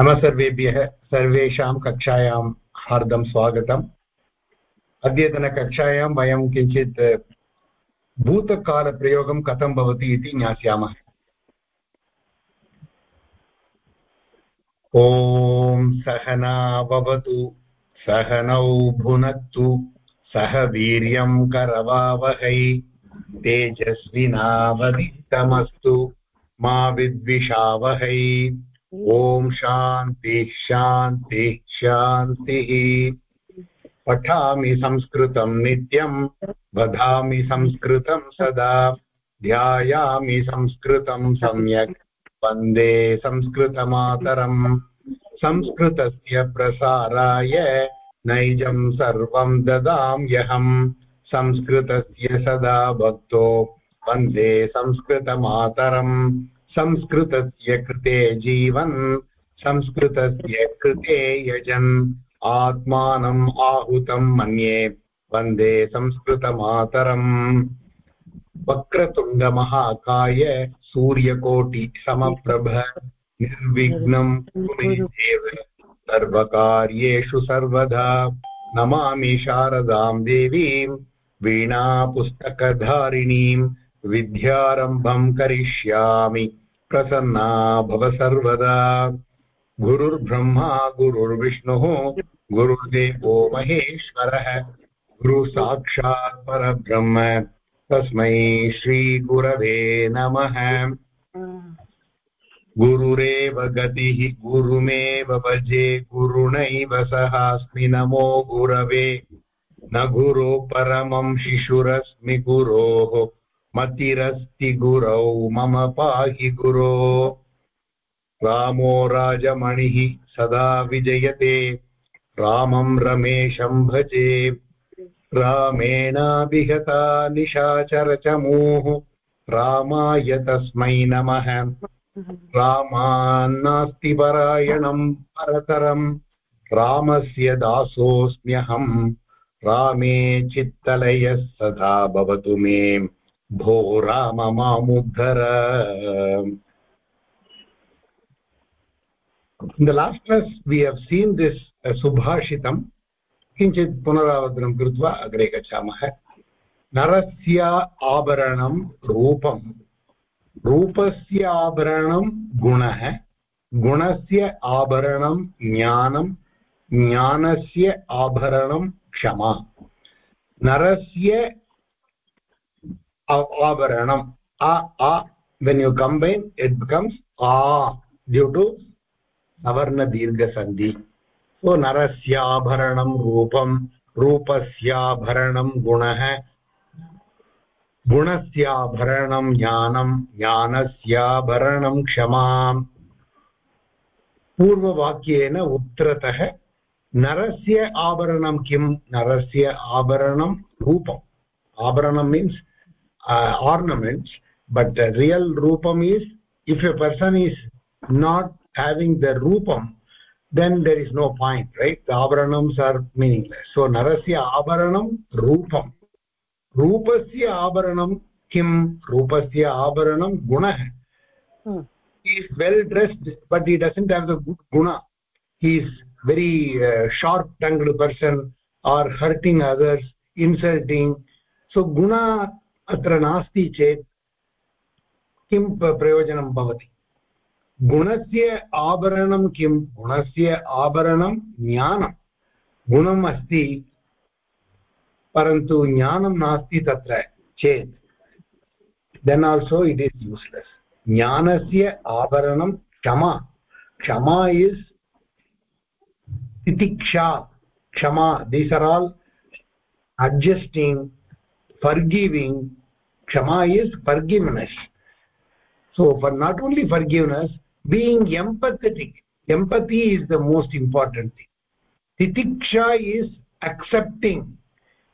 नमः सर्वेभ्यः सर्वेषां कक्षायां हार्दं स्वागतम्। अद्यतनकक्षायां वयं किञ्चित् भूतकालप्रयोगं कथं भवति इति ज्ञास्यामः। ॐ सहना भवतु, सहनौ भुनक्तु सह वीर्यं करवावहै तेजस्विनावदितमस्तु मा विद्विषावहै। ॐ शान्तिः शान्तिः शान्तिः पठामि संस्कृतं नित्यं वदामि संस्कृतं सदा। ध्यायामि संस्कृतं सम्यक्, वंदे संस्कृतमातरम्। संस्कृतस्य प्रसाराय नैजं सर्वं ददाम्यहम् संस्कृतस्य सदा भक्तो, वंदे संस्कृतमातरम्। संस्कृतस्य कृते जीवन्, संस्कृतस्य कृते यजन्। आत्मानम् आहुतं मन्ये, वंदे संस्कृतमातरम्। वक्रतुण्डमहाकाय सूर्यकोटिसमप्रभ निर्विघ्नं देव सर्वकार्येषु सर्वदा। नमामि शारदां देवीं, वीणापुस्तकधारिणीं विद्यारम्भं करिष्यामि। प्रसन्ना भव सर्वदा। गुरुर्ब्रह्मा, गुरुर्विष्णुः, गुरुर्देवो महेश्वरः, गुरुसाक्षात् परब्रह्म। तस्मै श्रीगुरवे नमः। गुरुरेव गतिः, गुरुमेव भजे, गुरुणैव सहास्मि। नमो गुरवे। न गुरो परमं शिशुरस्मि गुरोः। मतिरस्ति गुरौ मम पाहि गुरो। रामो राजमणिः सदा विजयते। रामं रमेशं भजे रामेणाभिहता निशाचरचमूः। रामाय तस्मै नमः। रामान्नास्ति परायणं परतरं। रामस्य दासोऽस्म्यहम् रामे चित्तलयः सदा भवतु मे। भो Ram मामुद्धर in the last class we have seen this uh, subhashitam. किञ्चित् पुनरावर्तनं कृत्वा अग्रे गच्छामः। नरस्य आभरणं रूपं रूपस्य आभरणं गुणः। गुणस्य आभरणं ज्ञानं ज्ञानस्य आभरणं क्षमा। नरस्य आभरणम् a a when you combine it becomes a due to savarna dirgha sandhi so narasyaabharanam rupam रूपस्याभरणं गुणः गुणस्याभरणं ज्ञानं ज्ञानस्याभरणं क्षमा पूर्ववाक्येन उत्तरतः नरस्य आभरणं किं नरस्य आभरणं रूपम् आभरणं means ornaments but the real rupam is if a person is not having the rupam then there is no point right? The abharanams are meaningless. So narasya abharanam rupam. Rupasya abharanam kim? Rupasya abharanam gunah hmm. he is well dressed but he doesn't have the good guna. He is very uh, sharp tongued person or hurting others insulting. So guna अत्र नास्ति चेत् किं प्रयोजनं भवति? गुणस्य आभरणं किं? गुणस्य आभरणं ज्ञानं। गुणम् अस्ति, परन्तु ज्ञानं नास्ति तत्र चेत्। Then also it is useless ज्ञानस्य आभरणं क्षमा। क्षमा इस् तितिक्षा। क्षमा these are all adjusting, forgiving kshama is forgiveness. So for not only forgiveness being empathetic. Empathy is the most important thing. Titiksha is accepting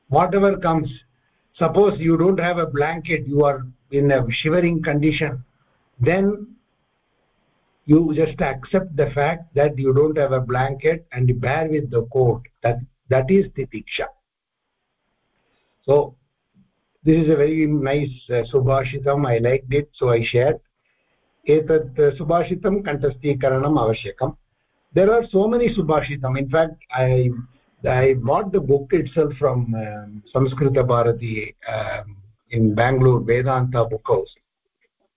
whatever comes. Suppose you don't have a blanket you are in a shivering condition. Then you just accept the fact that you don't have a blanket and bear with the cold that that is titiksha. So this is a very nice uh, subhashitam. I liked it so i shared. Etat uh, subhashitam kantastikaranam avashyakam. There are so many subhashitam. In fact i i bought the book itself from um, samskrita bharati um, in bangalore vedanta book house.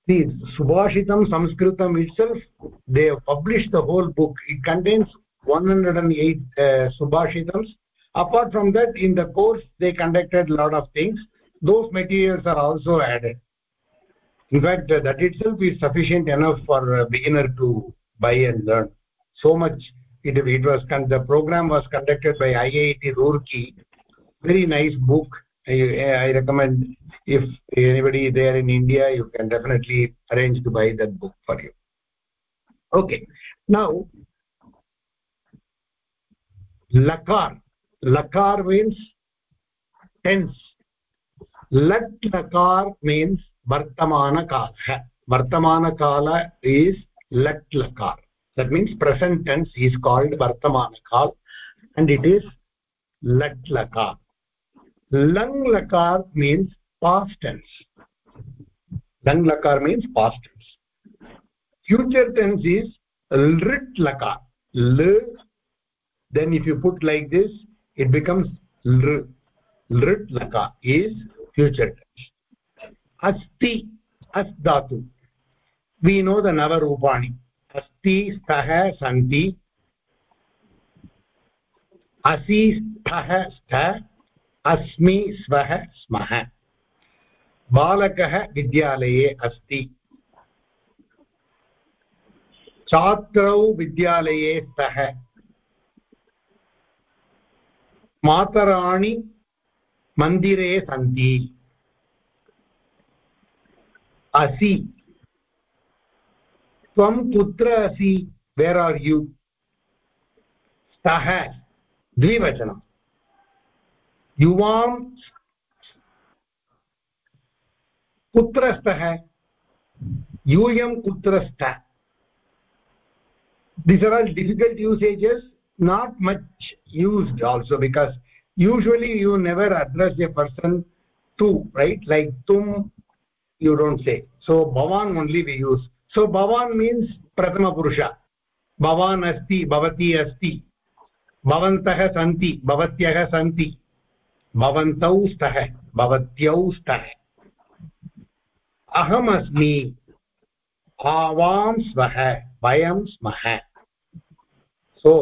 See subhashitam sanskritam itself they have published the whole book. It contains 108 uh, subhashitams. Apart from that in the course they conducted a lot of things those materials are also added. In fact that itself is sufficient enough for a beginner to buy and learn. So much it, it was the program was conducted by iit roorkee. Very nice book. I, I recommend if anybody there in india you can definitely arrange to buy that book for you. Okay. Now lakar lakar means tense lat lakar means vartamana kala vartamana kala is lat lakar that means present tense is called vartamana kal and it is lat lakar lang lakar means past tense. Lang lakar means past tense. Future tense is lrit lakar l then if you put like this it becomes lr lrit lakar is future tense asti as dhatu we know the nava rupani asti stah santi asi stah stha अस्मि स्वः स्मः बालकः विद्यालये अस्ति छात्रौ विद्यालये स्तः मातराणि मन्दिरे सन्ति। असि। त्वं कुत्र असि वेर् आर् यु स्तः। द्विवचनं। युवां कुत्र स्तः यूयं कुत्र स्त this are all difficult usages not much used also because usually you never address a person to right like tum you don't say so bhavan only we use so bhavan means prathama purusha bhavan asti bhavati asti bhavantah santi bhavatyah santi भवन्तौ स्तः भवत्यौ स्तः अहमस्मि आवां स्वः वयं स्मः so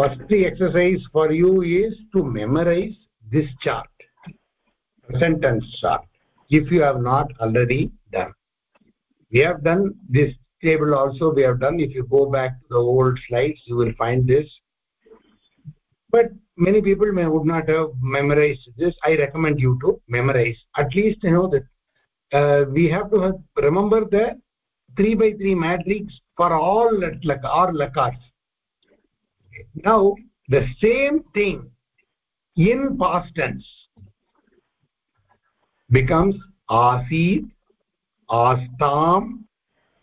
first exercise for you is to memorize this chart sentence chart. If you have not already done we have done this table also. We have done. If you go back to the old slides you will find this. But many people may would not have memorized this. I recommend you to memorize. At least you know that uh, we have to have, remember the 3 by 3 matrix for all like or now the same thing in past tense becomes asit astam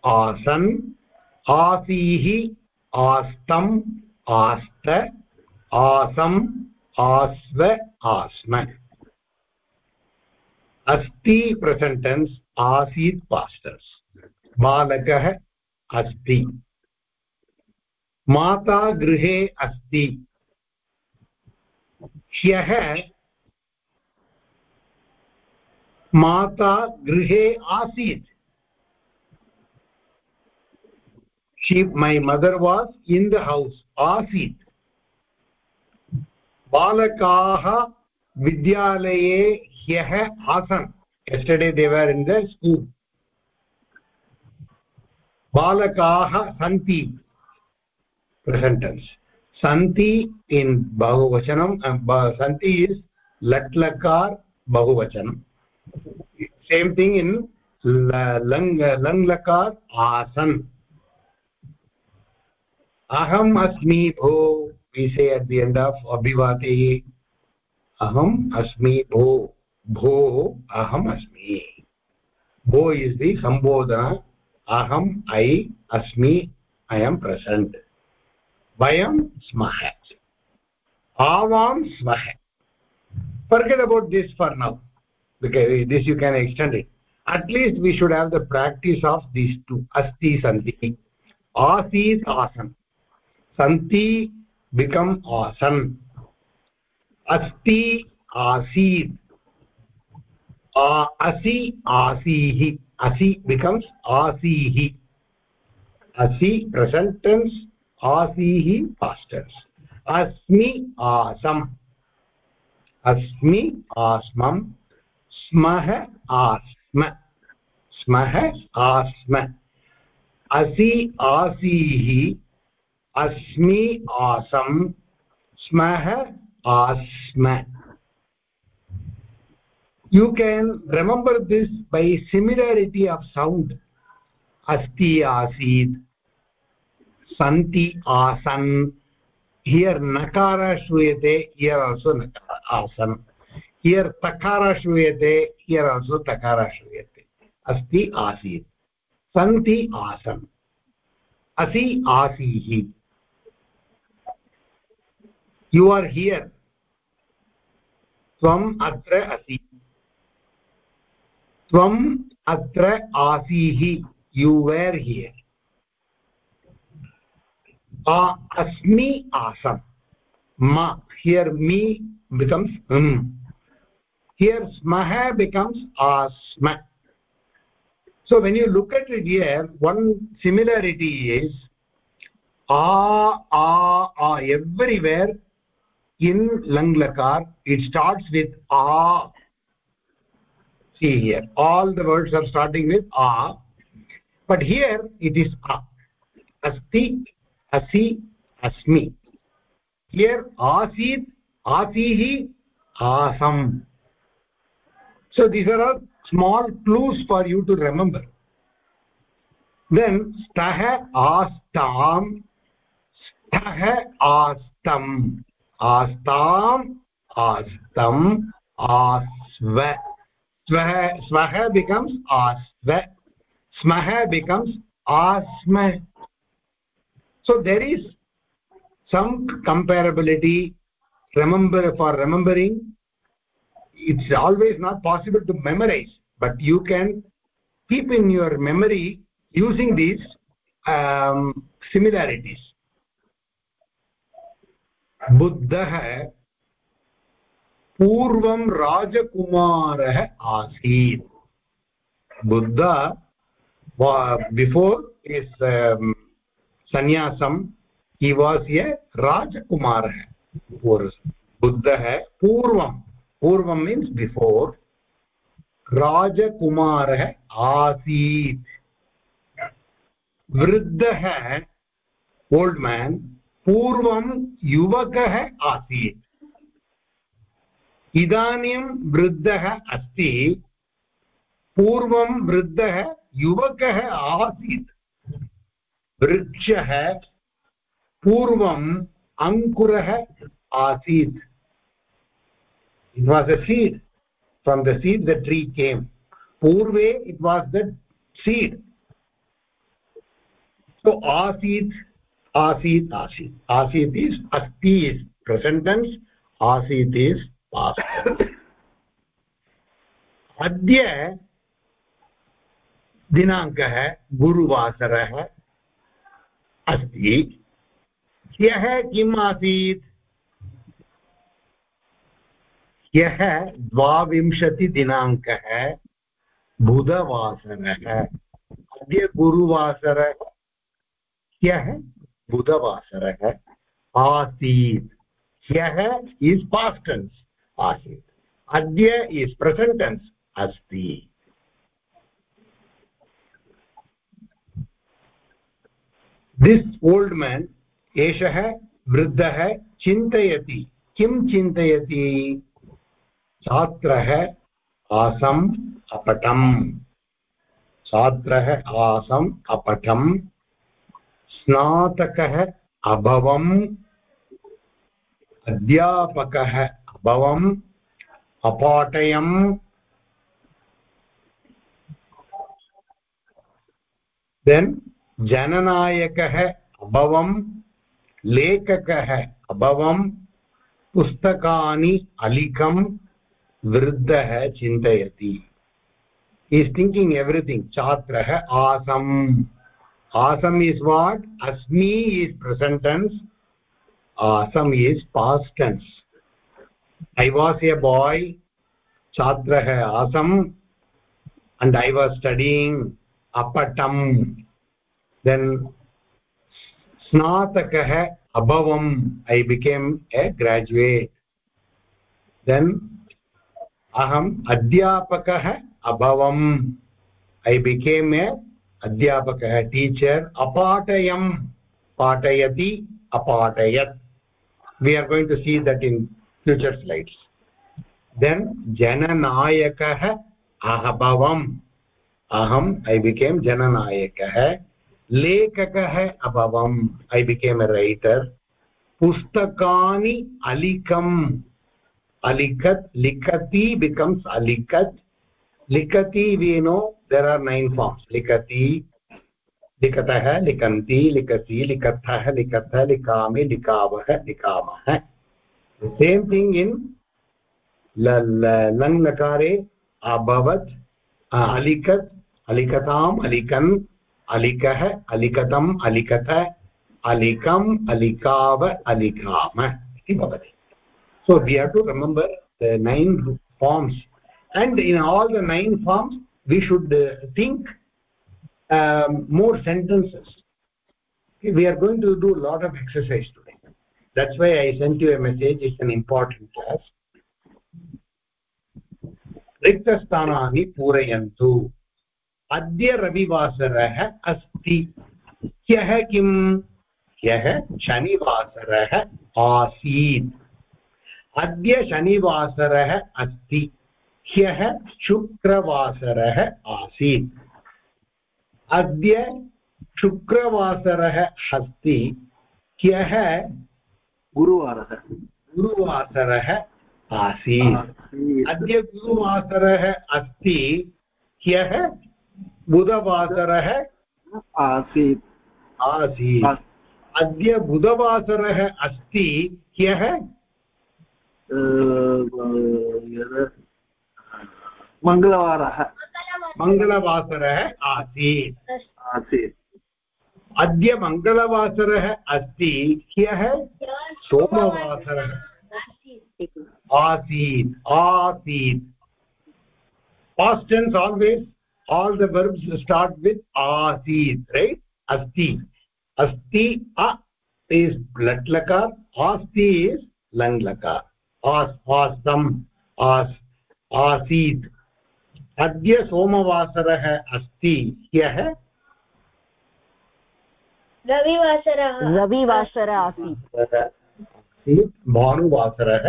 asan asihi astam asta आसम् आस्व आस्म अस्ति प्रसेण्टेन्स् आसीत् पास्टर्स् बालकः अस्ति माता गृहे अस्ति। ह्यः माता गृहे आसीत्। She my mother was in the house आसीत्। बालकाः विद्यालये ह्यः आसन्। Yesterday they were in the school बालकाः सन्ति। Present tense santi in bahuvachanam uh, santi is lat lakar bahuvachanam same thing in lang lang lakar asan aham asmi bho we say at the end of abhivatehi aham asmi bho bho aham asmi bho is the sambodhana aham i asmi i am present vayam smah avam smah forget about this for now because this you can extend it at least we should have the practice of these two asti santi asit asan santi become asan asti asid asi asihi asi becomes asihi asi present tense आसी पास्टर्स् अस्मि आसम्। अस्मि आस्मं स्मः आस्म। स्मः आस्म। असि आसीः अस्मि आसम्। स्मः आस्म। You can remember this by similarity of sound अस्ति आसीत्। सन्ति आसन्। हियर् नकार श्रूयते हियर् आल्सो आसन्। हियर् तकार श्रूयते हियर् आल्सो तकार श्रूयते अस्ति आसीत्। सन्ति आसन्। असि आसीः। यु आर् हियर् त्वम् अत्र असि। त्वम् अत्र आसीः। You were here a asmi asam ma here me becomes um here smaha becomes asma so when you look at it here one similarity is a a a everywhere in lang lakar it starts with a. See here all the words are starting with a. But here it is a. asi asmi here asit asihi asam so these are all small clues for you to remember then stah astam stah astam astam astam asva स्वः स्वः becomes asva smah becomes asma so there is some comparability remember for remembering it's always not possible to memorize but you can keep in your memory using these um, similarities buddhah पूर्वं राजकुमारः आसीत् Buddha before is सन्यासं हि was ए राजकुमारः बुद्धः पूर्वं पूर्वं means before राजकुमारः आसीत्। वृद्धः old men पूर्वं युवकः आसीत्। इदानीं वृद्धः अस्ति, पूर्वं वृद्धः युवकः आसीत्। वृक्षः पूर्वम् अङ्कुरः आसीत्. It was a seed from the seed the tree came Purve it was the seed so आसीत् आसीत् आसीत्. आसीत् इस् अस्ति इस् प्रसेण्टेन्स् आसीत् इस् पास् अद्य दिनाङ्कः गुरुवासरः। अस्ति। ह्यः किम् आसीत् ह्यः द्वाविंशतिदिनाङ्कः बुधवासरः, अद्य गुरुवासरः, ह्यः बुधवासरः आसीत्। ह्यः इस् पास्टन्स् आसीत्। अद्य इस् प्रसेण्टेन्स् अस्ति। दिस् ओल्ड् मेन् एषः वृद्धः चिन्तयति किं चिन्तयति छात्रः आसम् अपठम् छात्रः आसम् अपठम् स्नातकः अभवम् अध्यापकः अभवम् अपाठयम् देन् जननायकः अभवं लेखकः अभवं पुस्तकानि अलिखं वृद्धः चिन्तयति। इस् थिङ्किङ्ग् एव्रिथिङ्ग् छात्रः आसम्। आसम् इस् वाट् अस्मि इस् प्रसेण्टेन्स् आसम् is past tense I was a boy छात्रः आसम् अण्ड् ऐ वास् स्टडीङ्ग् अपटम् then snatakah abhavam i became a graduate then aham adhyapakah abhavam i became a adhyapakah teacher apatayam patayati apatayat we are going to see that in future slides then jananayakah ahabavam aham i became jananayakah लेखकः अभवम्। ऐ became ए writer पुस्तकानि अलिकम् अलिखत्, लिखति becomes अलिखत्। लिखति we know there are nine forms लिखति, लिखतः, लिखन्ति लिखति लिखतः लिखतः लिखामि, लिखावः, लिखामः। सेम् थिङ्ग् इन् लङ्नकारे अभवत्। अलिखत्, अलिखताम्, अलिखन्। अलिकः अलिकतम् अलिकत, अलिकम अलिकाव अलिकाम इति भवति. So we have to remember the nine forms and in all the nine forms we should think more sentences we are going to do lot of exercise today that's why I sent you a message is important important class रिक्तस्थानानि पूरयन्तु अद्य रविवासरः अस्ति। ह्यः किम्? ह्यः शनिवासरः आसीत्। अद्य शनिवासरः अस्ति। ह्यः शुक्रवासरः आसीत्। अद्य शुक्रवासरः अस्ति। ह्यः गुरुवारः। गुरुवासरः आसीत्। अद्य गुरुवासरः अस्ति। ह्यः बुधवासरः आसीत्। आसीत्। अद्य बुधवासरः अस्ति ह्यः? मङ्गलवारः मङ्गलवासरः आसीत्। आसीत्। अद्य मङ्गलवासरः अस्ति ह्यः? सोमवासरः। आसीत् आसीत्। Past tense always? All the verbs start with asit right asti asti a is lat lakar asti is lang lakar as asam as asit अद्य सोमवासरः अस्ति ह्यः रविवासरः रविवासरः आसीत् भानुवासरः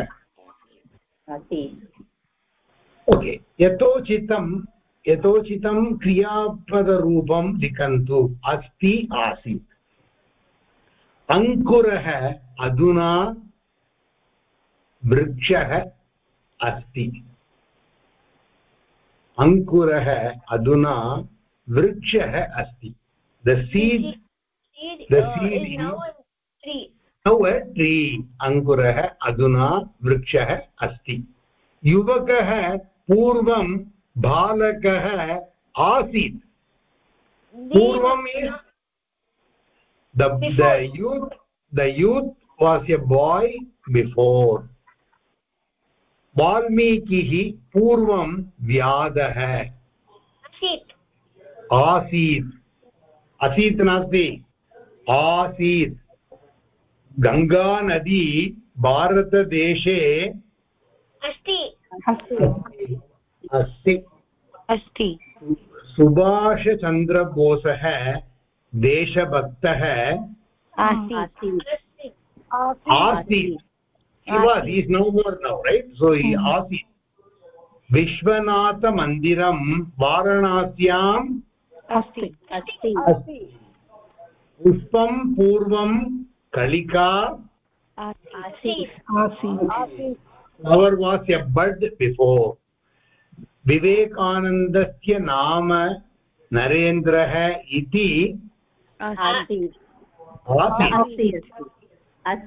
आसीत् ओके यथोचितं यथोचितं क्रियापदरूपं लिखन्तु अस्ति आसीत्। अङ्कुरः अधुना वृक्षः अस्ति। अङ्कुरः अधुना वृक्षः अस्ति। The seed is- tree. Now tree अङ्कुरः अधुना वृक्षः अस्ति। युवकः पूर्वं बालकः आसीत्। पूर्वम् is the the youth the youth was a boy before. वाल्मीकिः पूर्वं व्याधः। आसीत्। आसीत्। असीत् नास्ति। आसीत्। गङ्गानदी भारतदेशे अस्ति। अस्ति। अस्ति। सुभाषचन्द्रबोसः देशभक्तः आसीत्। अस्ति आसीत्। he was he is no more now right? So he आसीत्। विश्वनाथमन्दिरं वाराणस्याम् अस्ति। अस्ति। अस्ति। पुष्पं पूर्वं कलिका आसीत्। आसीत्। Flower was a bud before. विवेकानन्दस्य नाम नरेन्द्रः इति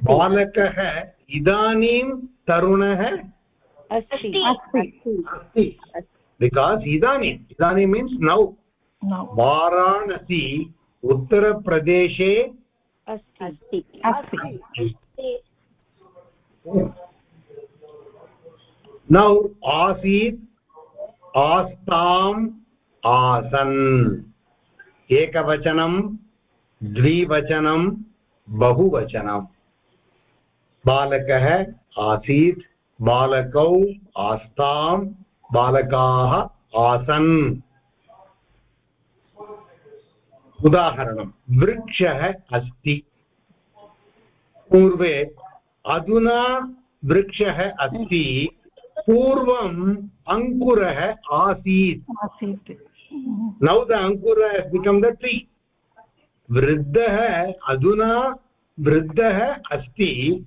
बालकः इदानीं तरुणः अस्ति। अस्ति। अस्ति। बिकास् इदानीम् इदानीं मीन्स् नौ वाराणसी उत्तरप्रदेशे अस्ति। अस्ति। नौ आसीत् आस्ताम् आसन्। एकवचनं, द्विवचनं, बहुवचनं। बालकः आसीत्, बालकौ आस्तां बालकाः आसन्। उदाहरणं, वृक्षः अस्ति। पूर्वे, अधुना वृक्षः अस्ति। पूर्वम् अङ्कुरः आसीत्। आसीत्। नौ द अङ्कुर बिकम् द ट्री वृद्धः अधुना वृद्धः अस्ति।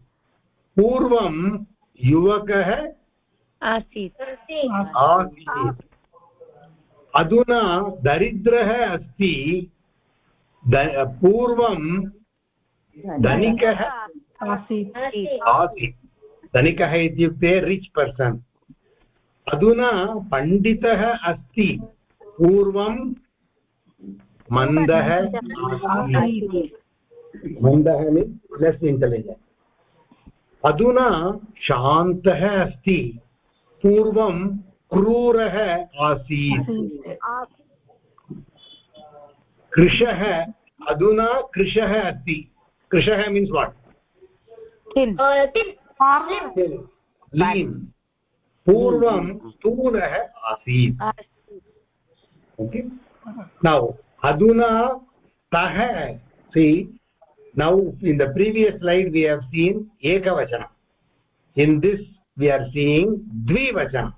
पूर्वं युवकः आसीत्। आसीत्। अधुना दरिद्रः अस्ति। द- पूर्वं धनिकः आसीत्। धनिकः इत्युक्ते रिच् पर्सन् अधुना पण्डितः अस्ति। पूर्वं मन्दः आसीत् मन्दः मीन्स् लेस् इण्टेलिजेण्ट् अधुना शान्तः अस्ति। पूर्वं क्रूरः आसीत्। कृशः अधुना कृशः अस्ति। कृशः मीन्स् वाट् लीन् पूर्वं हम्म, हम्म। स्थूलः आसीत्। ओके? नौ अधुना तः see now in the previous let we have seen एकवचनं। In this we are seeing द्विवचनं।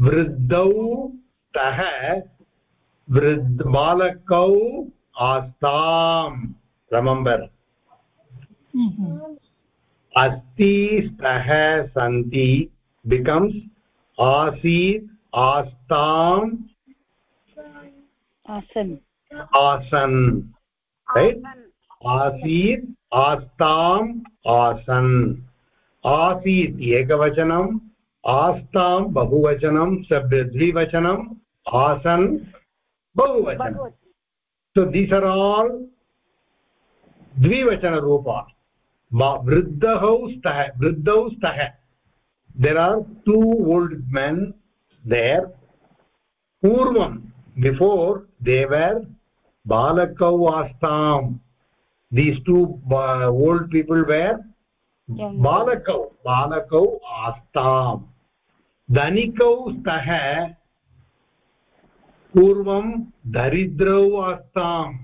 वृद्धौ तः वृद्ध बालकौ आस्तां रमम्बर् हम्म, अस्ति स्तः सन्ति। Becomes आसीत् आस्ताम् आसन् आसन् right? आसीत् आस्ताम् आसन् आसीत् एकवचनम् आस्तां बहुवचनं सब् द्विवचनम् आसन् बहुवचनं. So these are all द्विवचनरूपा. वृद्धौ स्तः वृद्धौ स्तः. There are two old men there पूर्वं before they were balakau astam these two uh, old people were Young. balakau balakau astam dhanikau stah पूर्वं दरिद्रौ आस्ताम्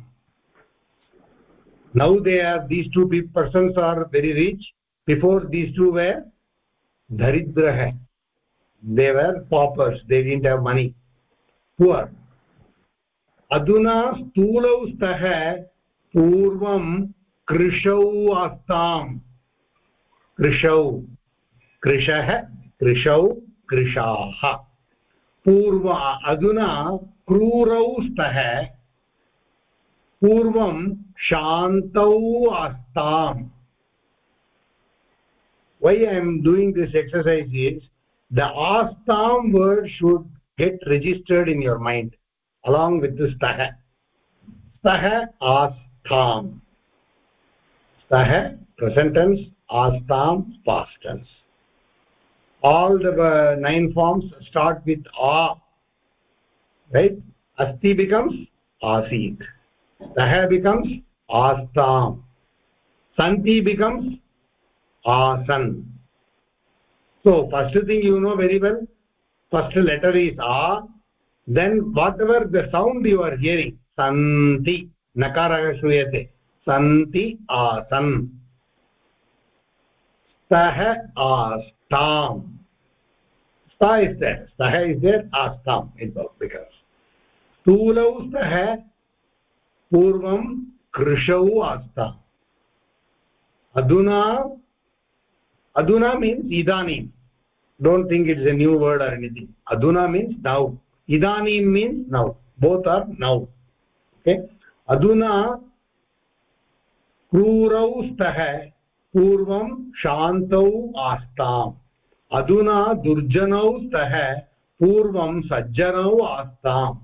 now they are these two pe- persons are very rich before these two were daridrah they were paupers. They didn't have money. Poor. अधुना स्थूलौ स्तः पूर्वं कृशौ आस्ताम् कृशौ कृशः कृशौ कृशाः पूर्व, अधुना क्रूरौ स्तः पूर्वं शान्तौ आस्ताम् why i am doing this exercise is the astam word should get registered in your mind along with the stah. Stah astam stah present tense astam past tense. All the uh, nine forms start with a right? Asti becomes asit stah becomes astam santi becomes आसन् so first thing you know very well first letter is uh then whatever the sound you are hearing सन्ति नकारः श्रूयते सन्ति आसन् स्तः आस्ताम् स्ता is there स्तः इस् देर् आस्ताम् इन् बिकास् स्थूलौ स्तः पूर्वं कृषौ आस्ताम् अधुना aduna means idanim don't think it is a new word or anything aduna means now idanim means now both are now okay aduna krurau stah पूर्वं शान्तौ आस्ताम् अधुना दुर्जनौ स्तः पूर्वं सज्जनौ आस्ताम्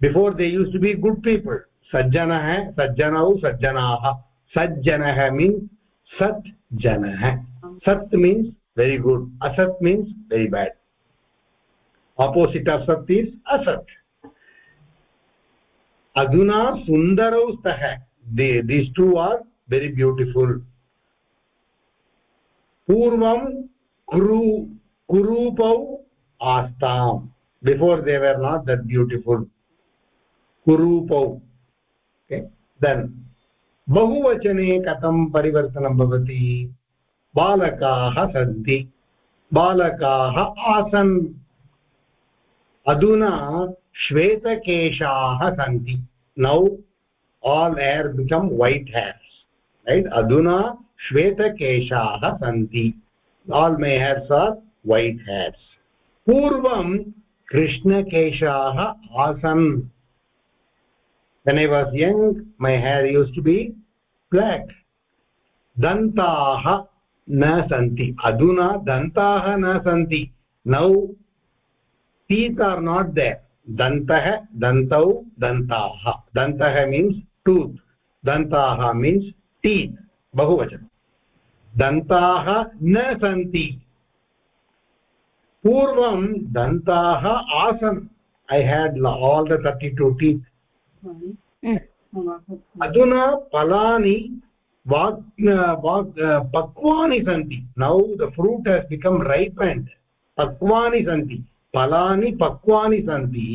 before they used to be good people सज्जनः सज्जनौ सज्जनाः सज्जनः मीन्स् सत् जनः सत् मीन्स् वेरि गुड् असत् means very bad opposite of sat is asat aduna sundarau stah they, these two are very beautiful kuru kurupau astam before they were not that beautiful kurupau okay then बहुवचने कथं परिवर्तनं भवति बालकाः सन्ति। बालकाः आसन्। अधुना श्वेतकेशाः सन्ति। Now all hair become white hairs right अधुना श्वेतकेशाः सन्ति। All my hairs are white hairs पूर्वं कृष्णकेशाः आसन्। When i was young, my hair used to be black dantaah न सन्ति। अधुना दन्ताः न सन्ति। Now teeth are not there दन्तः दन्तौ दन्ताः। दन्तः मीन्स् टूत् दन्ताः मीन्स् टीत् बहुवचनं। दन्ताः न सन्ति। पूर्वं दन्ताः आसन्। I had all the thirty two teeth अधुना फलानि पक्वानि सन्ति now the fruit has become ripened पक्वानि सन्ति फलानि पक्वानि सन्ति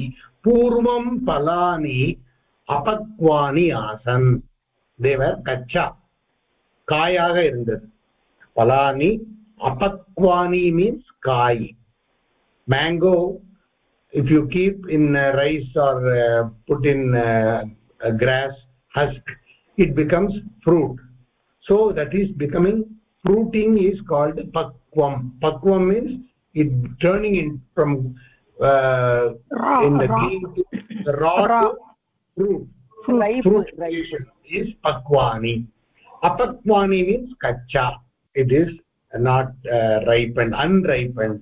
पूर्वं फलानि अपक्वानि आसन् देवर् कच्चा காயாக இருந்தது பலானி அபக்வானி மீன்ஸ் காய் mango if you keep in uh, rice or uh, put in uh, grass husk it becomes fruit so that is becoming fruiting is called pakvam pakvam means it turning in from uh, Raw, in the raw. green to the raw, Raw. to fruit Ripe, fruit ripe. is pakwani apakwani means kacha it is not uh, ripened unripened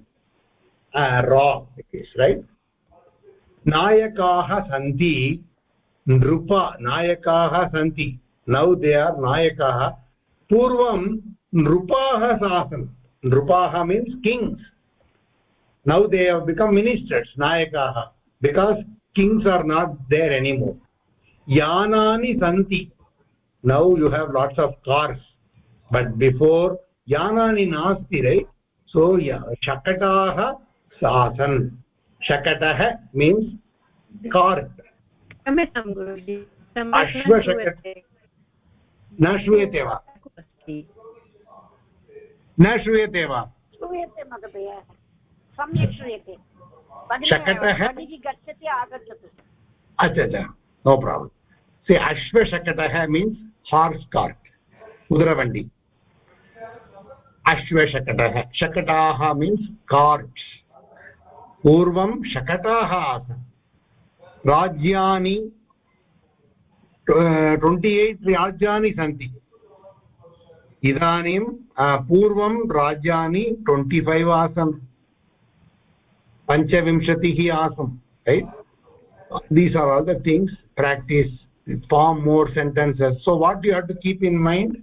uh, raw it is right नायकाः सन्ति नृप नायकाः सन्ति नौ दे आर् नायकाः पूर्वं नृपाः आसन् नृपाः means kings now they have become ministers नायकाः। Because kings are not there anymore यानानि सन्ति। Now you have lots of cars but before यानानि नास्ति रैट् सो शकटाः आसन् शकटः मीन्स् कार्ट् अश्वशकट- न श्रूयते वा? अस्ति न श्रूयते वा? श्रूयते महोदय। सम्यक् श्रूयते। शकटः? गच्छति आगच्छतु। अच्छा अच्छा नो प्राब्लम् सि अश्वशकटः मीन्स् हार्स् कार्ट् कुदरवण्डी अश्वशकटः शकटाः मीन्स् कार्ट्स् पूर्वं शकटाः आसन्। राज्यानि ट्वेण्टि एय्ट् राज्यानि सन्ति। इदानीं पूर्वं राज्यानि ट्वेण्टि फैव् आसन्। पञ्चविंशतिः आसन् right these are all the things practice form more sentences so what you have to keep in mind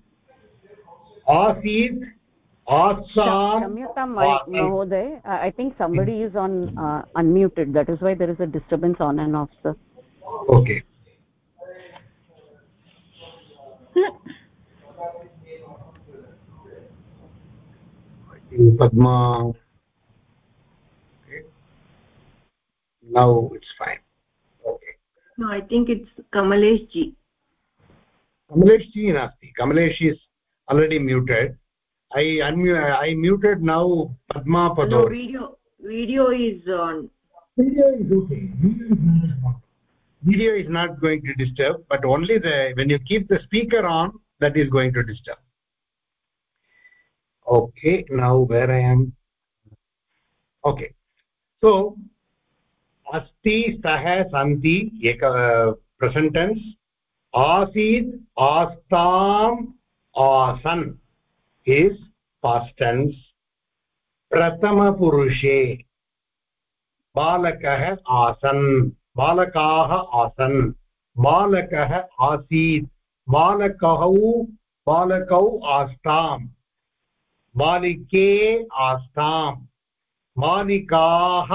आसीत् महोदय is on unmuted that is why there is a disturbance on and off okay padma. Okay. Now it's fine. Okay. No, I think it's Kamalesh ji. kamalesh ji nasti. Kamalesh is already muted. I unmute i muted now padma No, padori video video is on. video is okay. Video is not going to disturb but only the when you keep the speaker on that is going to disturb okay now where i am okay so asti stah santi ek present tense asid astam asan is past tense prathama purushe बालकः आसन् बालकाः आसन् बालकः आसीत् बालकौ बालकौ आस्ताम् बालिके आस्ताम् बालिकाः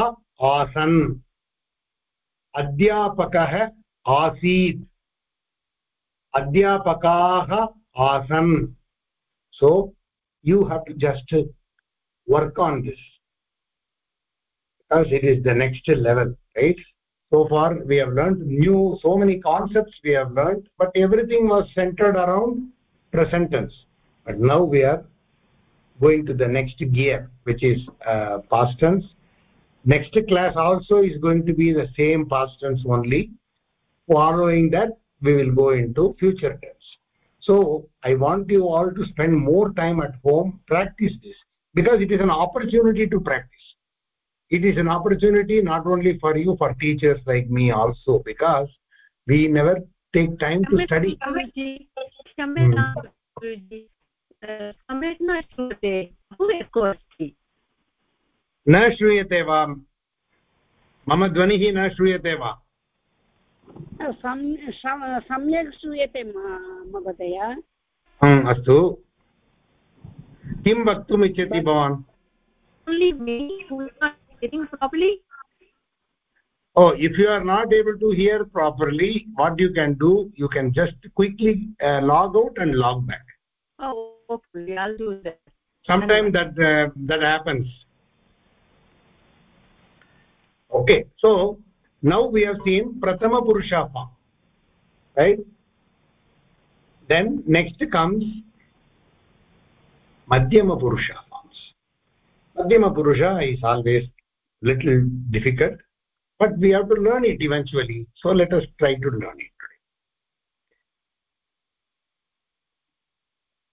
आसन् अध्यापकः आसीत् अध्यापकाः आसन् so you have to just work on this because it is the next level right so far we have learned new so many concepts we have learned but everything was centered around present tense but now we are going to the next gear which is uh, past tense next class also is going to be the same past tense only. Following that we will go into future tense. So i want you all to spend more time at home. Practice this because it is an opportunity to practice. It is an opportunity not only for you for teachers like me also because we never take time to study अ, सम्यक् न श्रूयते बहु एको अस्ति न श्रूयते वा मम ध्वनिः न श्रूयते वा सम्- सम्- सम्यक् श्रूयते महोदय हम्म, अस्तु किं वक्तुम् इच्छति भवान् oh if you are not able to hear properly what you can do you can just quickly uh, log out and log back oh okay i'll do that. Sometimes that uh, that happens. Okay so now we have seen prathama purusha form right? Then next comes madhyama purusha forms. Madhyama purusha is always little difficult but we have to learn it eventually. So let us try to learn it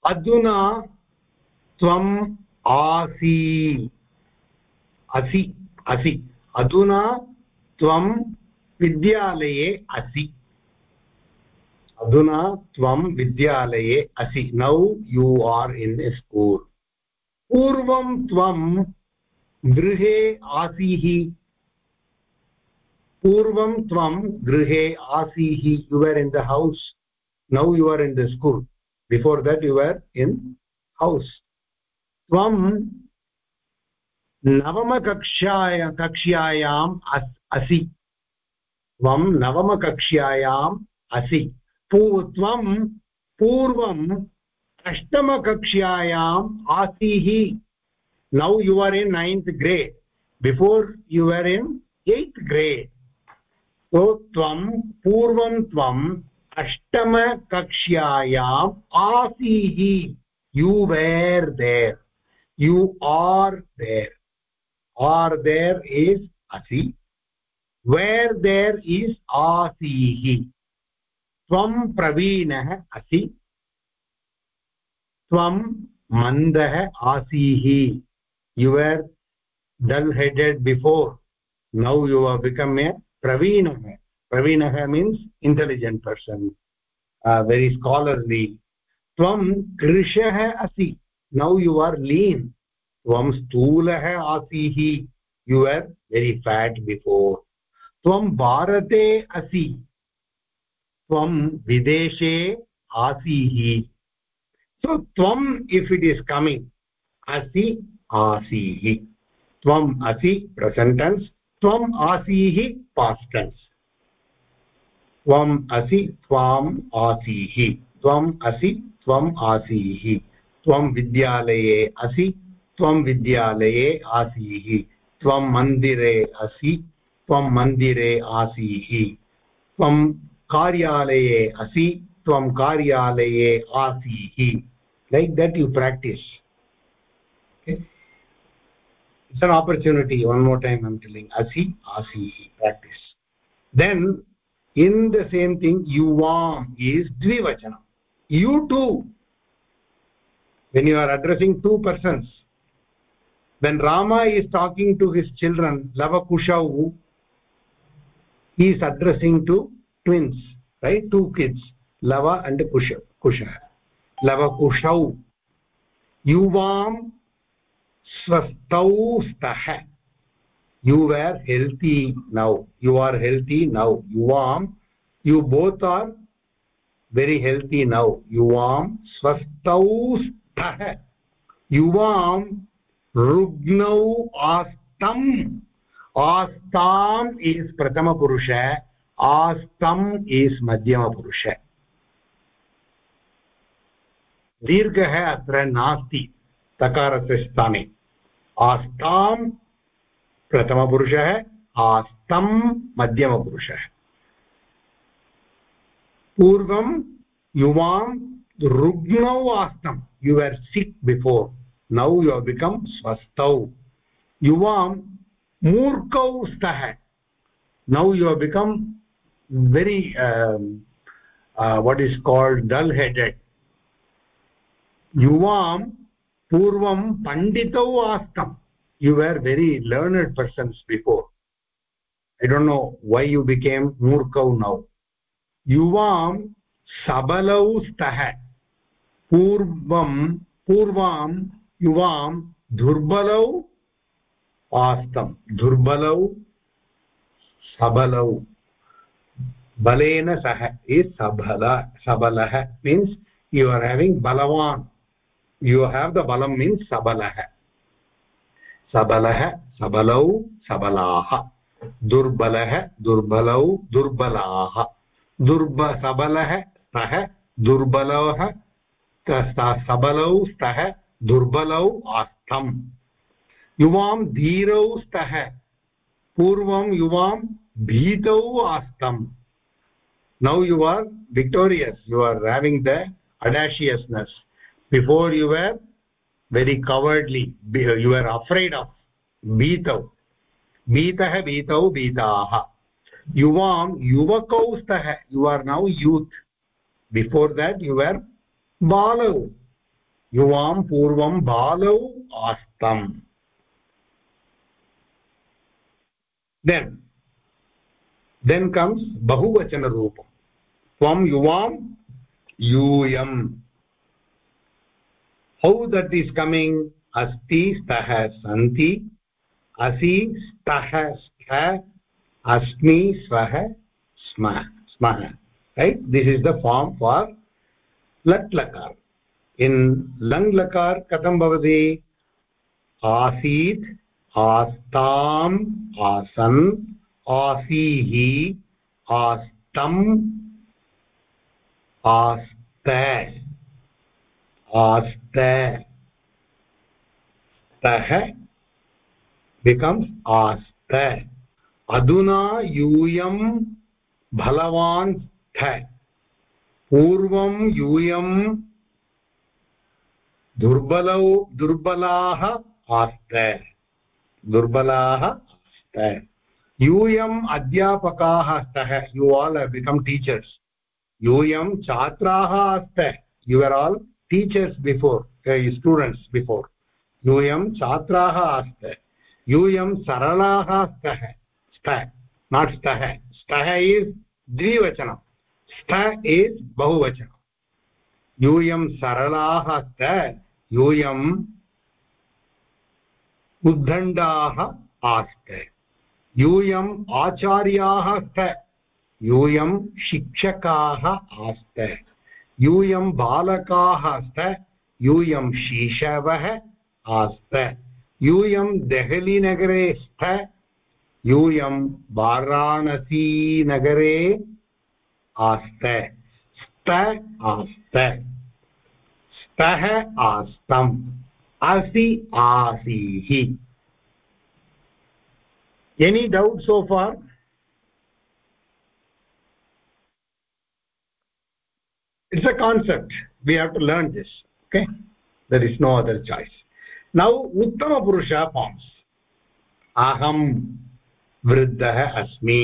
aduna त्वम् आसि। असि असि। अधुना त्वं विद्यालये असि। अधुना त्वं विद्यालये असि। Now you are in a school. पूर्वं त्वं गृहे आसीः। पूर्वं त्वं गृहे आसीः। You are in the house now you are in the school before that you are in house त्वं नवमकक्षाय, कक्ष्यायाम् अस् त्वं नवमकक्ष्यायाम् असि। पू, त्वं पूर्वम् अष्टमकक्ष्यायाम् आसीः। Now you are in ninth grade before you are in eighth grade so, त्वं, पूर्वं त्वम् अष्टमकक्ष्यायाम् आसीः you were there you are there are there is असि। वेर् देर् इस् आसीः त्वं प्रवीणः असि। त्वं मन्दः आसीः you were dull headed before now you are become a प्रवीणः। प्रवीणः means intelligent person very scholarly त्वं कृशः असि नौ यु आर् लीन् त्वं स्थूलः आसीः you are very fat before त्वं भारते असि त्वं विदेशे आसीः सो त्वम् इफ् इट् इस् कमिङ्ग् असि आसीः त्वम् असि प्रसेण्टेन्स् त्वम् आसीः पास्टेन्स् त्वम् असि त्वाम् आसीः। त्वम् असि त्वम् आसीः। त्वं विद्यालये असि त्वं विद्यालये आसीः। त्वं मन्दिरे असि त्वं मन्दिरे आसीः। त्वं कार्यालये असि त्वं कार्यालये आसीः। Like that you practise it's an opportunity. One more time i'm telling. asi asihi practice. Then in the same thing yuvam is dvivachanam. You too when you are addressing two persons when rama is talking to his children lavakushau he is addressing to twins right? Two kids lava and kusha kusha. Lavakushau. Yuvam swastau stah you were healthy now you are healthy now yuvam you both are very healthy now yuvam swastau stah yuvam rugnau astam astam is prathama purusha astam is madhyama purusha दीर्घः अत्र नास्ति तकारस्य स्थाने आस्तां प्रथमपुरुषः आस्तं मध्यमपुरुषः। पूर्वं युवां रुग्णौ आस्तं। You are sick before now you become स्वस्थौ। युवां मूर्खौ स्तः now you become um, uh, what is called dull युवां पूर्वं पण्डितौ आस्तं। You were very learned persons before i don't know why you became murkau now युवां सबलौ स्तः पूर्वं पूर्वां युवां दुर्बलौ आस्तं दुर्बलौ सबलौ बलेन सह इस् सबल सबलः मीन्स् यु आर् हेविङ्ग् बलवान् you have the balam means sabalah सबल सबलौ सबला। दुर्बल दुर्बल दुर्बलाः। दुर्ब सबलः स्तः दुर्बलः सबलौ स्तः दुर्बल आस्थम् युवा धीरौ स्तः, पूर्वं युवां भीतौ आस्थ now you are victorious you are having the audaciousness before you very cowardly you are afraid of beetau beetah beetau beetaah yuvam stah you are now youth. Before that you were balau. Yuvam purvam balau astam. Then then comes bahuvachana roopam tvam yuvam yuyam how that is coming asti stah santi asi stah stha asmi swah smah smah right this is the form for lat lakar in lang lakar katham bhavati asit आस्ताम् आसन् आसीः आस्तं आस्त आस्त तः becomes आस्त। अधुना यूयं बलवान् स्थ पूर्वं यूयं दुर्बलौ दुर्बलाः आस्त। दुर्बलाः आस्त। यूयम् अध्यापकाः स्तः यु आल् बिकम् टीचर्स् यूयं छात्राः आस्त। You are all teachers before uh, before यूयं छात्राः आस्त यूयं सरलाः स्तः स्त नाट् स्तः स्तः इस् द्विवचनं स्थ इस् बहुवचनं. यूयं सरलाः स्त यूयम् उद्दण्डाः आस्त. यूयम् आचार्याः स्त यूयं शिक्षकाः आस्त. यूयं बालकाः स्त यूयं शिशवः आस्त। यूयं देहलीनगरे स्थ, यूयं वाराणसीनगरे आस्त। स्त आस्त। स्तः आस्तम्। असि आसीः। Any doubt so far it's a concept we have to learn this okay there is no other choice now uttama purusha forms aham वृद्धः अस्मि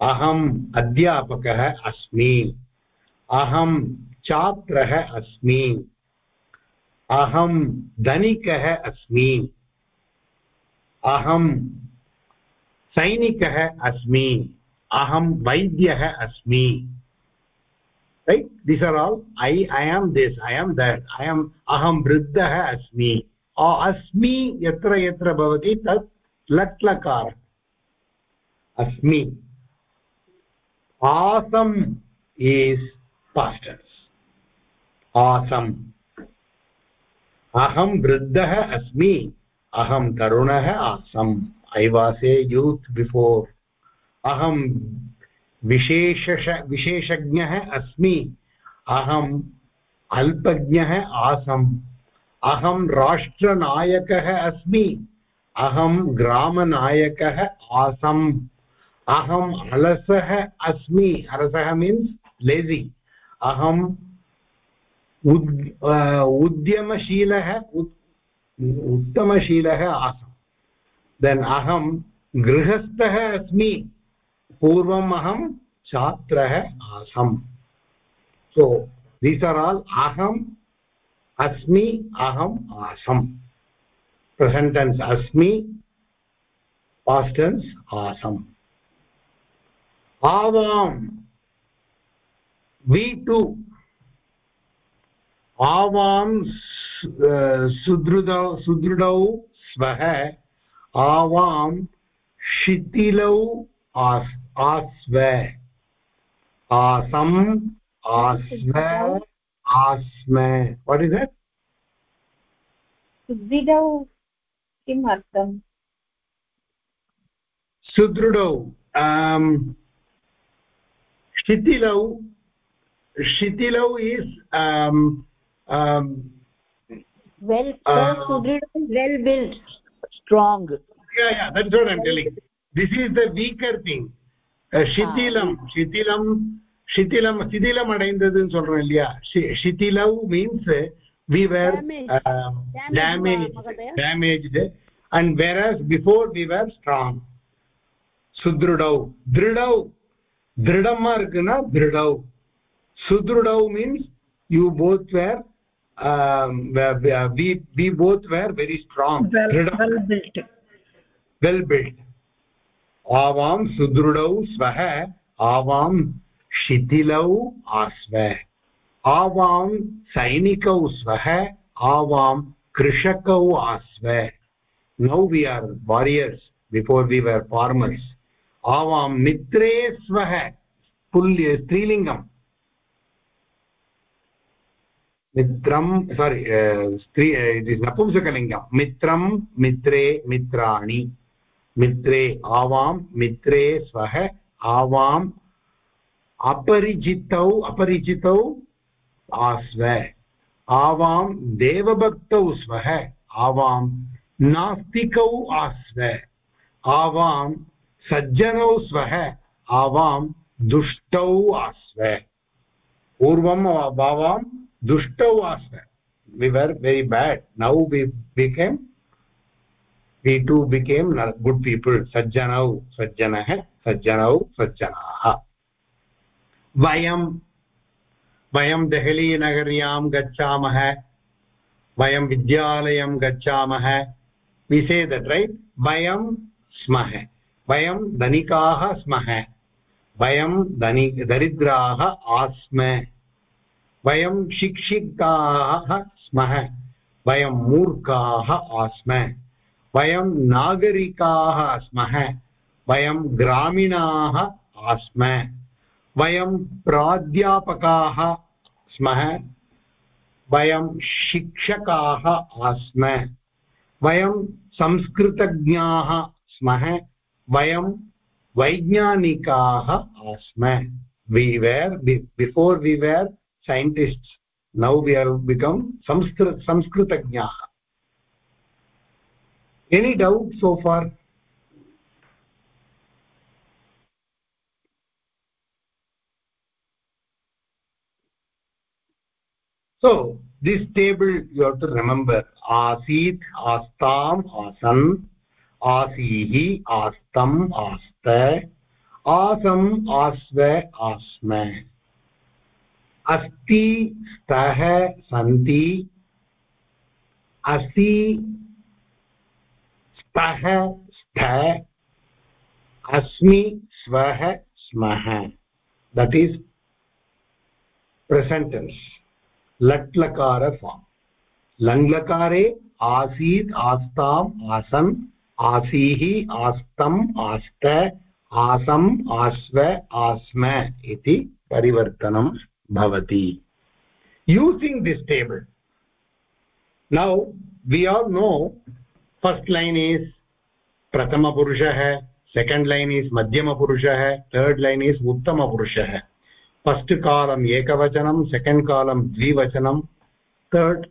अहम् अध्यापकः अस्मि अहं छात्रः अस्मि अहं धनिकः अस्मि अहं सैनिकः अस्मि अहं वैद्यः अस्मि right these are all i i am this i am that i am aham vriddhah asmi or asmi yatra yatra bhavati tat lat lakar asmi asam is past tense asam aham vriddhah asmi aham tarunah asam i was a youth before aham विशेषश, विशेषज्ञः अस्मि। अहम् अल्पज्ञः आसम्। अहं राष्ट्रनायकः अस्मि। अहं ग्रामनायकः आसम्। अहम् अलसः अस्मि। अलसः means लेजि अहम् उद् उद्यमशीलः उत्तमशीलः आसम्। देन् अहं गृहस्थः अस्मि। पूर्वम् अहं छात्रः आसम्। सो दीस् आर् आल् अहम्, अस्मि, अहम्, आसम्। प्रसेण्टेन्स् अस्मि पास्टेन्स् आसम्। आवाम् वि टु आवां सुदृढौ सुदृढौ स्वः, आवां शिथिलौ आस् आस्व आसम् आस्व आस्म वाट् इस् दट् सुदृढौ किम् अर्थम् सुदृढौ शिथिलौ शिथिलौ is well uh, sudrida well built strong yeah yeah that's what i'm telling This is the weaker thing शिथिलं शिथिलं शिथिलं शिथिलम् अडैन्दन् सोल्रम् इल्या शिथिलौ means we before we were strong सुदृढौ दृढौ दृढं मार्गः दृढौ सुदृढौ means you both were we both were very strong well built आवां सुदृढौ स्वः, आवां शिथिलौ आस्व। आवां सैनिकौ स्वः, आवां कृषकौ आस्व। नौ वि आर् वारियर्स् बिफोर् वि वर् फार्मर्स् आवां मित्रे स्वः, पुल्य स्त्रीलिङ्गम्। मित्रं सारि स्त्री नपुंसकलिङ्गं मित्रं, मित्रे, मित्राणि। मित्रे आवां मित्रे स्वः आवाम्। अपरिचितौ अपरिचितौ आस्व। आवां देवभक्तौ स्वः आवां नास्तिकौ आस्व। आवां सज्जनौ स्वः आवां दुष्टौ आस्व। पूर्वम् आवां दुष्टौ आस्व। We bad now we became we too became good people sajjanau sajjanah sajjanau sajjanaah vayam vayam dehli nagariyam gachamah vayam vidyalayam gachamah we say that right vayam smah vayam dhanikah smah vayam dhani daridraah asma vayam shikshikaah smah vayam मूर्खाः आस्म वयं नागरिकाः अस्मः, वयं ग्रामीणाः आस्म, वयं प्राध्यापकाः स्मः, वयं शिक्षकाः आस्म, वयं संस्कृतज्ञाः स्मः, वयं वैज्ञानिकाः आस्म. विवेर् बिफोर् विवेर् सैण्टिस्ट्स् नौ वि संस्कृ, संस्कृतज्ञाः. Any doubt so far so this table you have to remember asit astam asan asihi astam asta asam asva asma अस्ति स्तः सन्ति अस्ति स्तः स्थ अस्मि स्वः स्मः। That is presentence. लट् लकार फार्म् लङ्लकारे आसीत्, आस्ताम्, आसन् आसीः आस्तम् आस्त आसम् आस्व, आस्म इति परिवर्तनं भवति। Using this table. Now, we all know first line is प्रथमपुरुषः है लैन् लाइन मध्यमपुरुषः थर्ड् लैन् इस् उत्तमपुरुषः फस्ट् कालम् एकवचनं सेकेण्ड् कालं द्विवचनं थर्ड्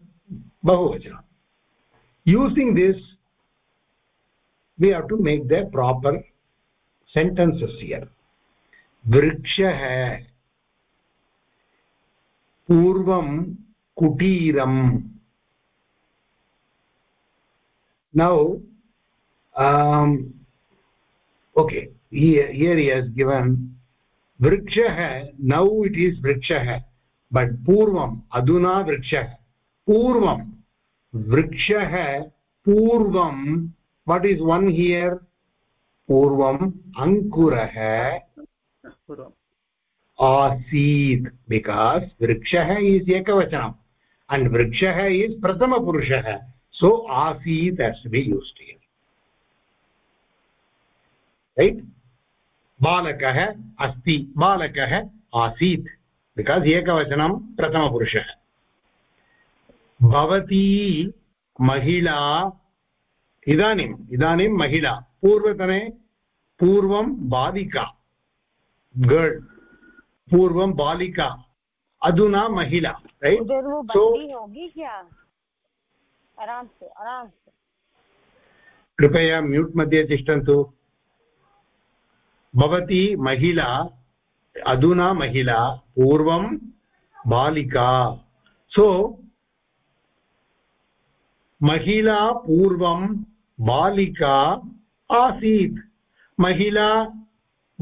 बहुवचनं using this we have to make the proper sentences वृक्ष है पूर्वं कुटीरम now um, okay here, here he has given vrikshah now it is vrikshah but purvam aduna vrikshah purvam vrikshah purvam what is one here purvam ankurah आसीत् because वृक्षः is एकवचनम् and वृक्षः is प्रथमपुरुषः so आसीत् has to be used here right बालकः अस्ति बालकः आसीत् बिकास् एकवचनं प्रथमपुरुषः भवती महिला इदानीम् इदानीं महिला पूर्वतने पूर्वं बालिका गर्ल् पूर्वं बालिका अधुना महिला राइट आराम से आराम से। कृपया म्यूट् मध्ये तिष्ठन्तु। भवती महिला, अधुना महिला, पूर्वं बालिका। सो महिला, पूर्वं बालिका आसीत्। महिला,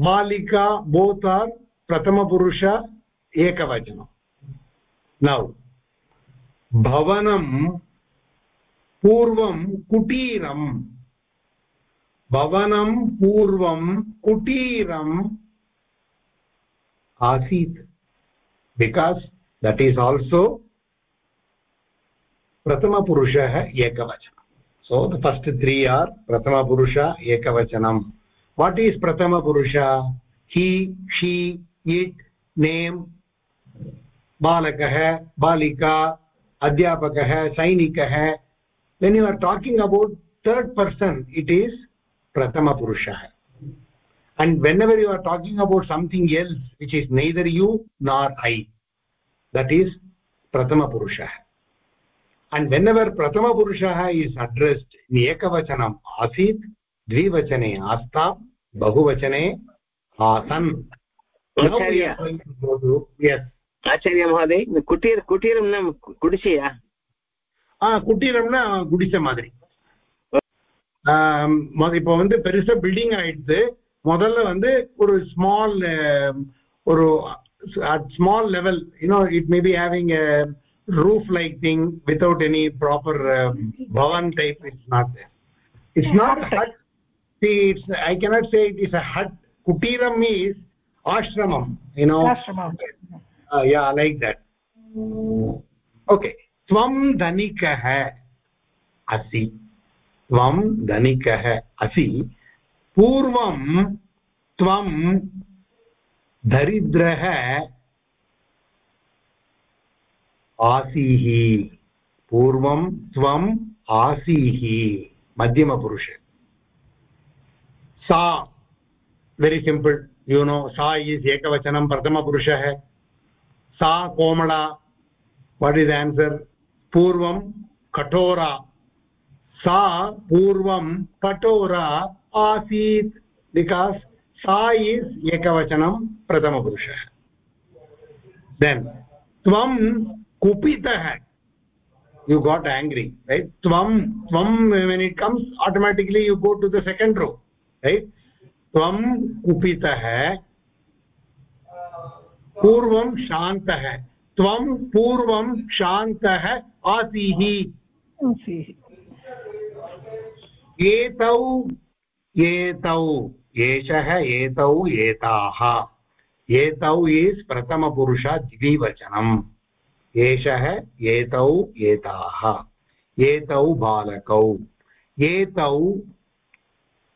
बालिका बोत् आर् प्रथमपुरुष, एकवचनं। नौ भवनं पूर्वं कुटीरम् भवनं पूर्वं कुटीरम्। आसीत्। बिकास् दट् इस् आल्सो प्रथमपुरुषः एकवचनं। So the first three are प्रथमपुरुष एकवचनं। वाट् ఈस् प्रथमपुरुष? हि शी इट् नेम् बालकः, बालिका, अध्यापकः, सैनिकः when you are talking about third person it is prathama purusha and whenever you are talking about something else which is neither you nor i that is prathama purusha and whenever prathama purusha is addressed in ekavachanam asit dvivachane asta bahuvachane asan to yes महोदय कुटीर कुटीरं न कुडिशया ஆ குட்டீரம்னா குடிசை மாதிரி ஆம், மொத- இப்போ வந்து பெருசா பில்டிங் ஆயிடுச்சு முதல்ல வந்து ஒரு ஸ்மால் ஒரு small level you know it may be having roof like thing without any proper uh, bhavan type it's not there it's not a hut see it's i cannot say it is a hut kutiram is ashramam you know uh, yeah like that okay त्वं धनिकः असि। त्वं धनिकः असि। पूर्वं त्वं दरिद्रः आसीः। पूर्वं त्वम् आसीः। मध्यमपुरुष। सा वेरि सिम्पल् यु नो सा इस् एकवचनं प्रथमपुरुषः। सा कोमला वाट् इस् आन्सर् पूर्वं कठोरा। सा पूर्वं कठोरा आसीत्। बिकास् सा इस् एकवचनं प्रथमपुरुषः। देन् त्वं कुपितः। यु गाट् आङ्ग्री रैट् त्वं त्वं when it comes automatically you go to the second row right त्वं कुपितः। पूर्वं शान्तः। त्वं पूर्वं शान्तः आसीः। एतौ एतौ एषः एतौ एताः। एतौ इस् प्रथमपुरुष द्विवचनम्। एषः एतौ एताः। एतौ बालकौ। एतौ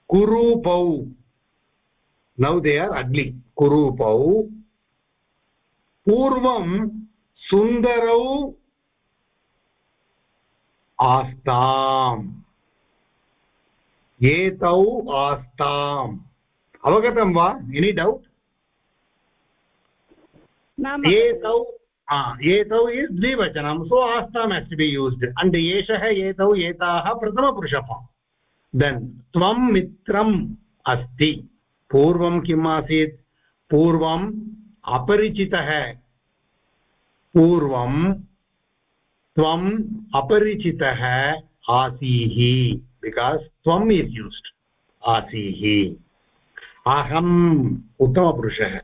कुरूपौ। Now they are ugly. kurupau पूर्वं सुन्दरौ आस्ताम्। एतौ आस्ताम्। अवगतं वा? एनी डौट् एतौ एतौ इस् द्विवचनं. सो आस्ताम् has to be used and एषः एतौ एताः प्रथमपुरुषपम् देन् त्वं मित्रम् अस्ति। पूर्वं किम् आसीत्? पूर्वम् अपरिचितः। पूर्वं त्वम् अपरिचितः आसीः बिकास् त्वम् इस् यूस्ड् आसीः अहम् उत्तमपुरुषः,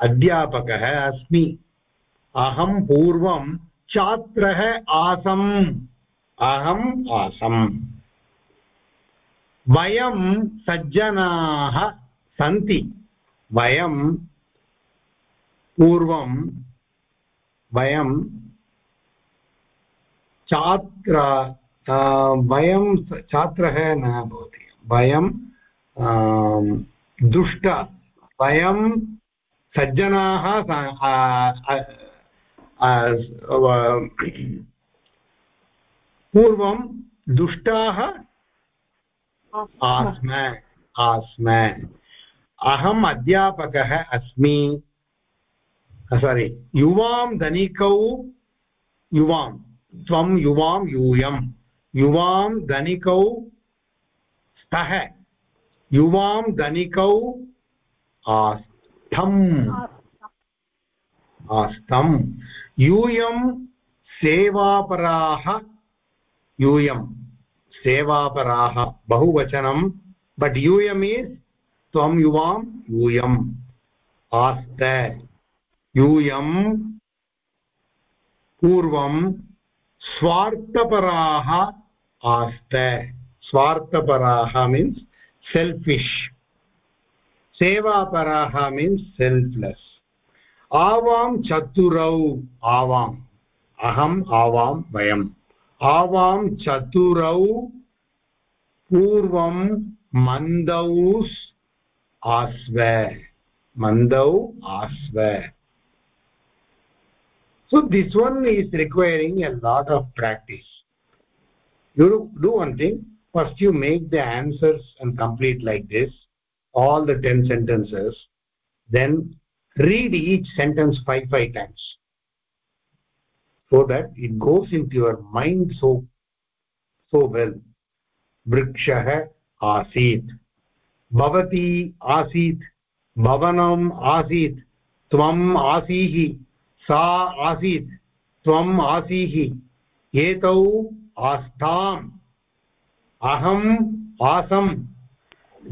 अध्यापकः अस्मि। अहं पूर्वं छात्रः आसम्। अहम् आसम्। वयं सज्जनाः सन्ति। वयं पूर्वं वयं छात्र वयं छात्रः न भवति। वयं दुष्ट वयं सज्जनाः पूर्वं दुष्टाः आस्म आस्म। अहम् अध्यापकः अस्मि। सारि युवां धनिकौ युवां त्वं युवां यूयं युवां धनिकौ स्तः युवां धनिकौ आस्थम् आस्तम् यूयं सेवापराः यूयं सेवापराः बहुवचनं बट् यूयम् इस् त्वं युवां यूयम् आस्त यूयं पूर्वं स्वार्थपराः आस्त। स्वार्थपराः मीन्स् सेल्फिश् सेवापराः मीन्स् सेल्फ्लेस् आवां चतुरौ आवाम् अहम्, आवां, वयम्। आवां चतुरौ, पूर्वं मन्दौ, आस्व। मन्दौ, आस्व। so this one is requiring a lot of practice you do one thing first you make the answers and complete like this all the 10 sentences then read each sentence five five times so that it goes into your mind so so well वृक्षः आसीत् भवती आसीत् भवनम् आसीत् त्वम् आसीः सा आसीत् त्वम् आसीः एतौ आस्ताम् अहम् आसम्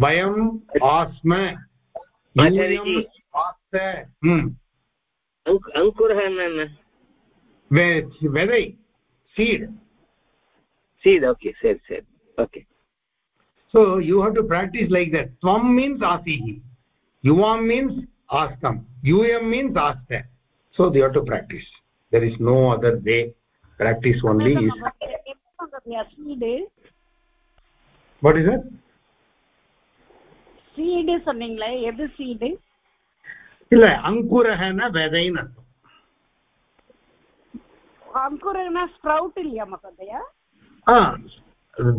वयम् आस्म hmm. अङ्कुरः seed. Seed okay set set okay. So you have to practise like that त्वं मीन्स् आसीः युवां मीन्स् आस्तं यूयं मीन्स् आस्त so you have to practice there is no other way practice only is what is that seed சொன்னீங்களே எது seed இல்ல அங்குரஹன விதைன்னு அர்த்தம் அங்குரனா sprout இல்லையா மகதையா ஆ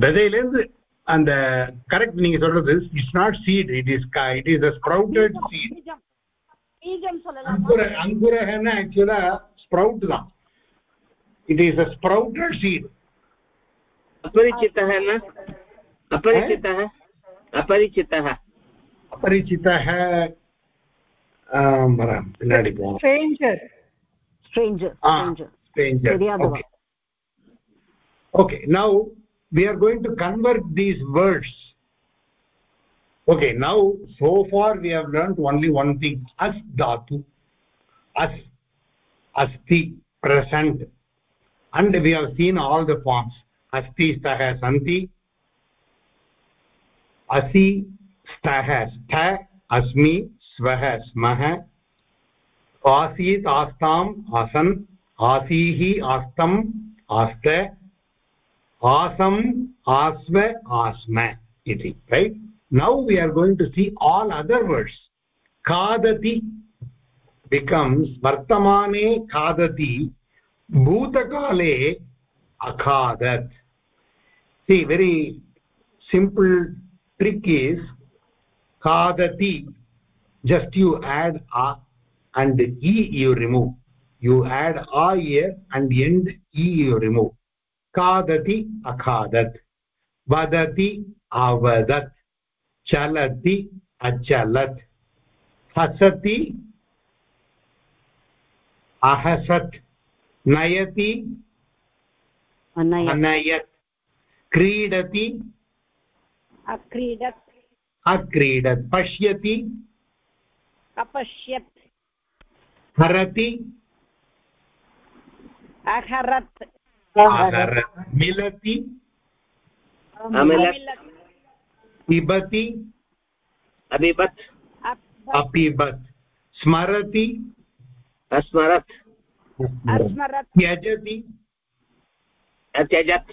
விதையிலேருந்து அந்த கரெக்ட் நீங்க சொல்றது it's not seed it is it is a sprouted seed பீஜம் சொல்லலாம் அங்குர அங்குரஹன ஆக்சுவலா ஸ்ப்ரவுட் தான் it is a sprouted seed अपरिचितः न अपरिचितः अपरिचितः अपरिचितः பின்னாடி போவோம் stranger stranger Ah, stranger stranger தெரியாதவா. okay okay now we are going to convert these words okay now so far we have learned only one thing as dhatu as asti present and we have seen all the forms asti stah santi asi stah stha asmi स्वः स्मः आसीत् आस्ताम् आसन् आसीः आस्तम् आस्त आसम् आस्म आस्म इति right now we are going to see all other words. Kadati becomes vartamane kadati bhutakale akadat see very simple trick is kadati just you add a and e you remove. You add a here and end e you remove. Kadati akadat vadati avadat. चलति अचलत्। हसति अहसत्। नयति अनयत्। क्रीडति अक्रीडत। अक्रीडत। पश्यति अपश्यत्। हरति अहरत्। मिलति अमिलत्। पिबति अबिबत् अपिबत् स्मरति अस्मरत् अस्मरत् त्यजति अत्यजत्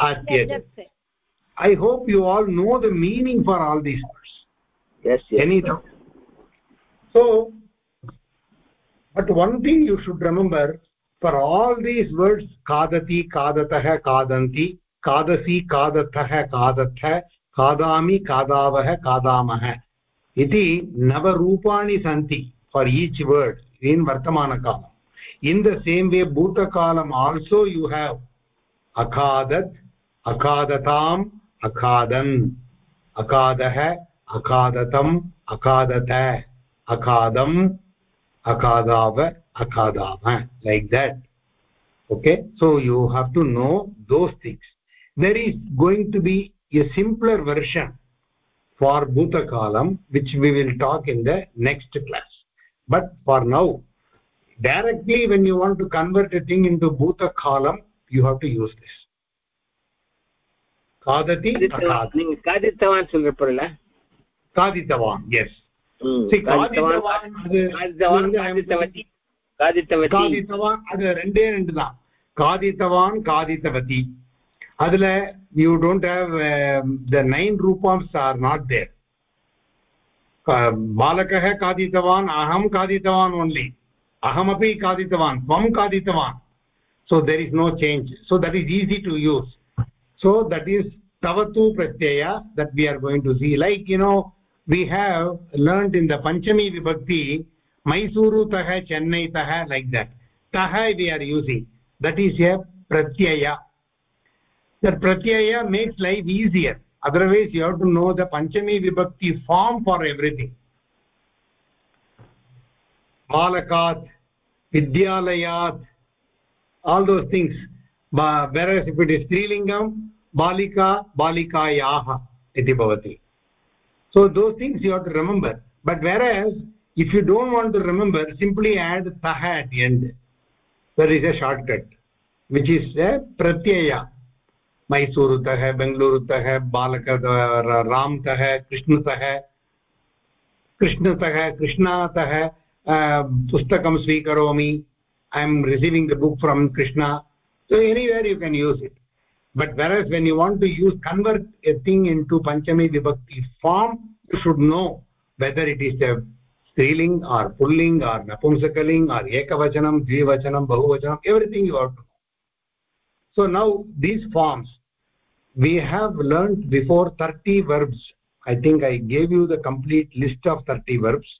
अत्यजत् i hope you all know the meaning for all these words yes yes any doubt so but one thing you should remember for all these words kadati kadatah kadanti kadasi kadatah kadatha खादामि खादावः खादामः। इति नवरूपाणि सन्ति। For each word in वर्तमानकालम्। In the same way भूतकालम् also you have अखादत्, अखादताम्, अखादन्। अखादः, अखादतम्, अखादत। अखादम्, अखादाव अखादाम like that okay so you have to know those things there is going to be a simpler version for bhutakalam which we will talk in the next class but for now directly when you want to convert a thing into bhutakalam you have to use this खादति நீங்க காதித்தவான் சொல்ற பொருள खादितवान् yes See, खादितवान् அது காதித்தவான் காதித்தவதி காதித்தவதி காதித்தவான் அது ரெண்டே ரெண்டு தான் காதித்தவான் காதித்தவதி adla you don't have um, the nine rupams are not there. बालकः खादितवान् अहं खादितवान् ओन्लि अहमपि खादितवान् त्वं खादितवान् so there is no change so that is easy to use so that is तव तु प्रत्यय that we are going to see like you know we have learned in the पञ्चमी विभक्ति मैसूरुतः चेन्नैतः लैक् दट् तः we are using that is a Pratyaya that pratyaya makes life easier otherwise you have to know the panchami vibhakti form for everything balakat vidyalayat all those things whereas if it is strilingam balika balikayah iti bhavati so those things you have to remember but whereas if you don't want to remember simply add tah at the end that is a shortcut which is a pratyaya मैसूरुतः बेङ्गलूरुतः बालक रामतः, कृष्णतः कृष्णतः, कृष्णातः पुस्तकं स्वीकरोमि। I am receiving the book from Krishna so anywhere you can use it but whereas when you want to use convert a thing into पंचमी विभक्ति form you should know whether it is स्त्रीलिंग or पुल्लिङ्ग् or नपुंसकलिङ्ग् or एकवचनं द्विवचनं बहुवचनम् everything you are to know so now these forms we have learned before 30 verbs i think i gave you the complete list of 30 verbs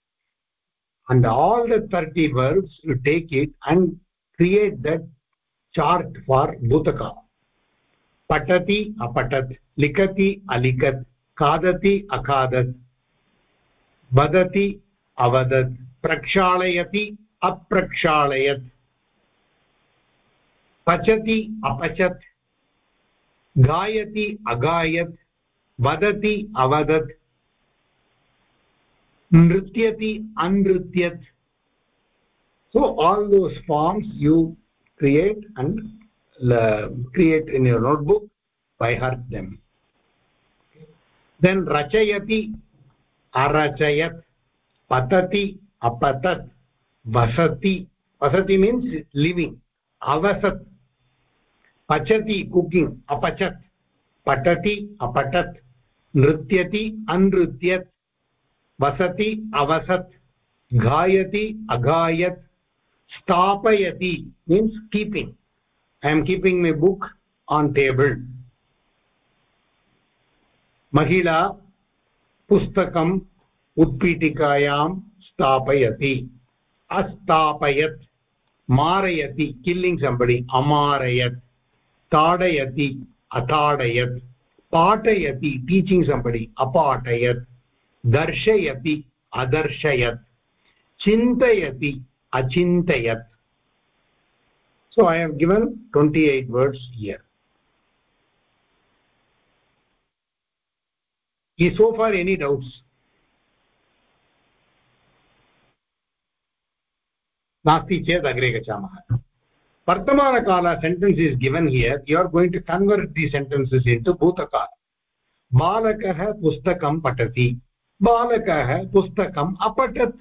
and all the 30 verbs you take it and create that chart for bhutaka patati apatat likati alikat kadati akadat vadati avadat prakshalayati aprakshalayat pachati apachat गायति अगायत्, वदति अवदत्, नृत्यति अनृत्यत्. So all those forms you create and create in your notebook by heart them then रचयति, अरचयत्, पतति, अपतत्, वसति. वसति means living अवसत्. पचति कुकिङ्ग् अपचत्। पठति, अपठत्। नृत्यति, अनृत्यत्। वसति, अवसत्। गायति, अगायत्। स्थापयति means keeping I am keeping my book on table महिला, पुस्तकम् उत्पीठिकायां स्थापयति। अस्तापयत्। मारयति। किल्लिङ्ग् सम्बडि अमारयत्। ताडयति अताडयत् पाठयति टीचिङ्ग् सम्बडि अपाठयत् दर्शयति अदर्शयत् चिन्तयति अचिन्तयत् so, i have given 28 words here. Is so far any doubts? नास्ति चेत् अग्रे गच्छामः वर्तमानकाल sentence is given here you are going to convert the sentences into भूतकाल बालकः पुस्तकं पठति बालकः पुस्तकम् अपठत्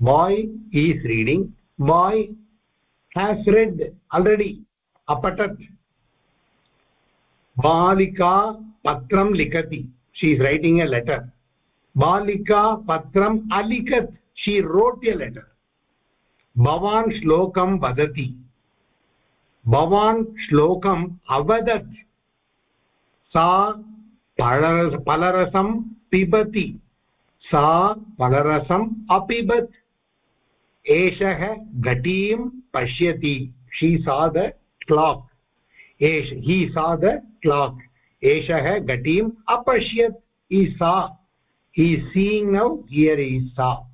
boy is reading boy has read already अपठत् बालिका पत्रं लिखति she is writing a letter बालिका पत्रम् अलिखत् शी रोट् ए लेटर् भवान् श्लोकं वदति भवान् श्लोकम् अवदत्। सा फलरस, फलरसं पिबति। सा फलरसम् अपिबत्। एषः घटीं पश्यति। शी सा द क्लाक् एष हि सा द क्लाक् एषः घटीम् अपश्यत्। इ सा हि सीङ्ग् नौ हियर् इ सा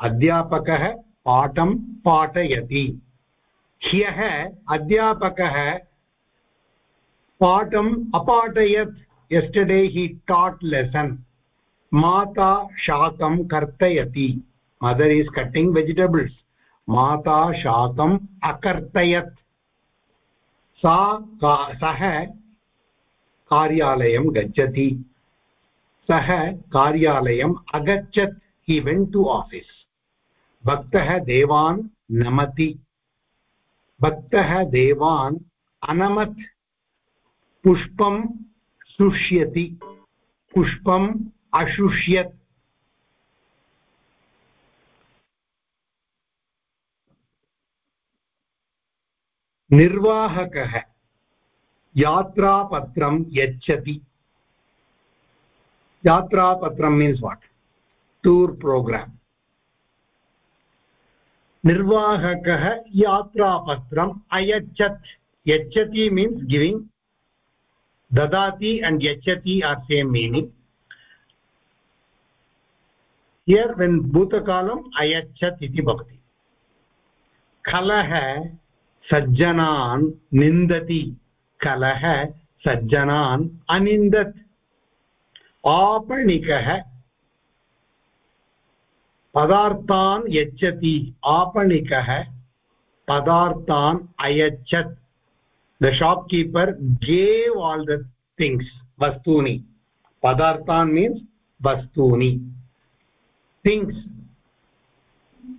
अध्यापकः पाठं पाठयति। ह्यः अध्यापकः पाठम् अपाठयत्. यस्टर्डे हि टाट् लेसन् माता शाकं कर्तयति. मदर् इस् कट्टिङ्ग् वेजिटेबल्स् माता शाकम् अकर्तयत्. सा का, सः कार्यालयं गच्छति. सः कार्यालयम् अगच्छत्. हि वेण्ट् टु आफीस् भक्तः देवान् नमति. भक्तः देवान् अनमत् पुष्पं शुष्यति। पुष्पम् अशुष्यत्। निर्वाहकः यात्रापत्रं यच्छति। यात्रापत्रं मीन्स् वाट् टूर् प्रोग्राम् निर्वाहकः यात्रापत्रम् अयच्छत्। यच्छति मीन्स् गिविङ्ग् ददाति अण्ड् यच्छति are same meaning here when भूतकालम् अयच्छत् इति भवति। कलः सज्जनान् निन्दति। कलः सज्जनान् अनिन्दत्। आपणिकः पदार्थान् यच्छति। आपणिकः पदार्थान् अयच्छत्। The shopkeeper gave all the things वस्तूनि। पदार्थान् मीन्स् वस्तूनि। थिङ्ग्स्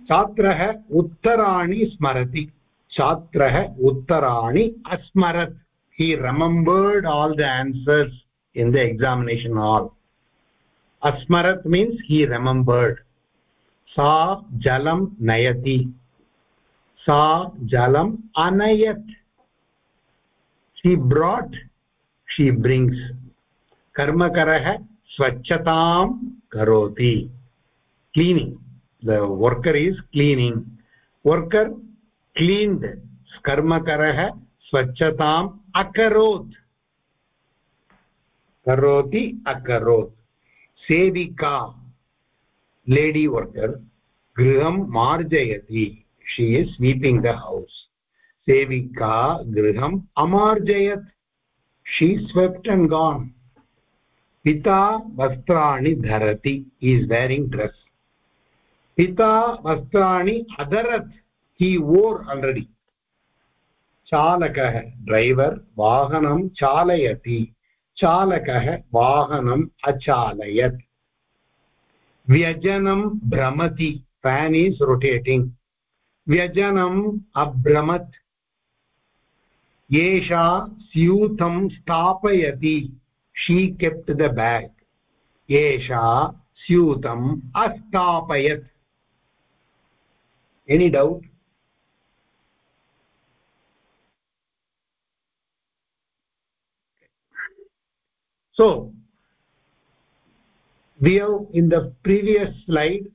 छात्रः उत्तराणि स्मरति। छात्रः उत्तराणि अस्मरत्। He remembered all the answers in the examination all अस्मरत् means he remembered सा जलं नयति। सा जलम् अनयत्। शी ब्राट् शी ब्रिङ्ग्स् कर्मकरः स्वच्छतां करोति। Cleaning the worker is cleaning worker cleaned कर्मकरः स्वच्छताम् अकरोत्। करोति अकरोत्। सेविका। Lady worker griham marjayati she is sweeping the house sevika griham amarjayat she swept and gone pita vastrani dharati he is wearing dress pita vastrani adarat he wore already चालकः driver वाहनं चालयति चालकः वाहनम् अचालयत् व्यजनं भ्रमति फेन् इस् रोटेटिङ्ग् व्यजनम् अभ्रमत् एषा स्यूतं स्थापयति she kept the bag एषा स्यूतम् अस्थापयत् any doubt so we have in the previous slide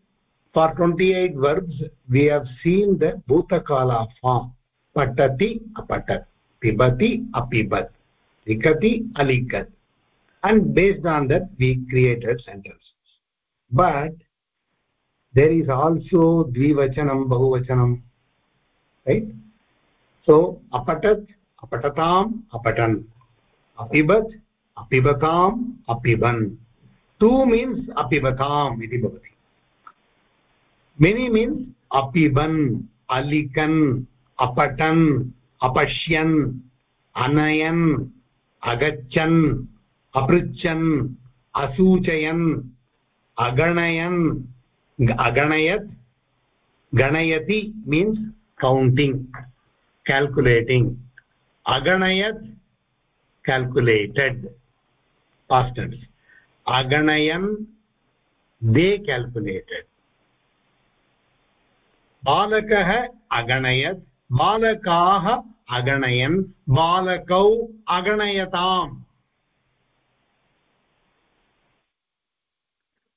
for 28 verbs we have seen the bhutakala form patati apatat pibati apibat likati alikat and based on that we created sentences but there is also dvivachanam bahuvachanam right so apatat apatatam apatan apibat apibatam apiban two means अपिबताम् इति भवति many means अपिबन् अलिखन् अपठन् अपश्यन् अनयन् अगच्छन् अपृच्छन् असूचयन् अगणयन् अगणयत् गणयति means counting calculating अगणयत् calculated past tense aganayan they calculated बालकः अगणयत्, बालकाः अगणयन्, बालकौ अगणयताम्।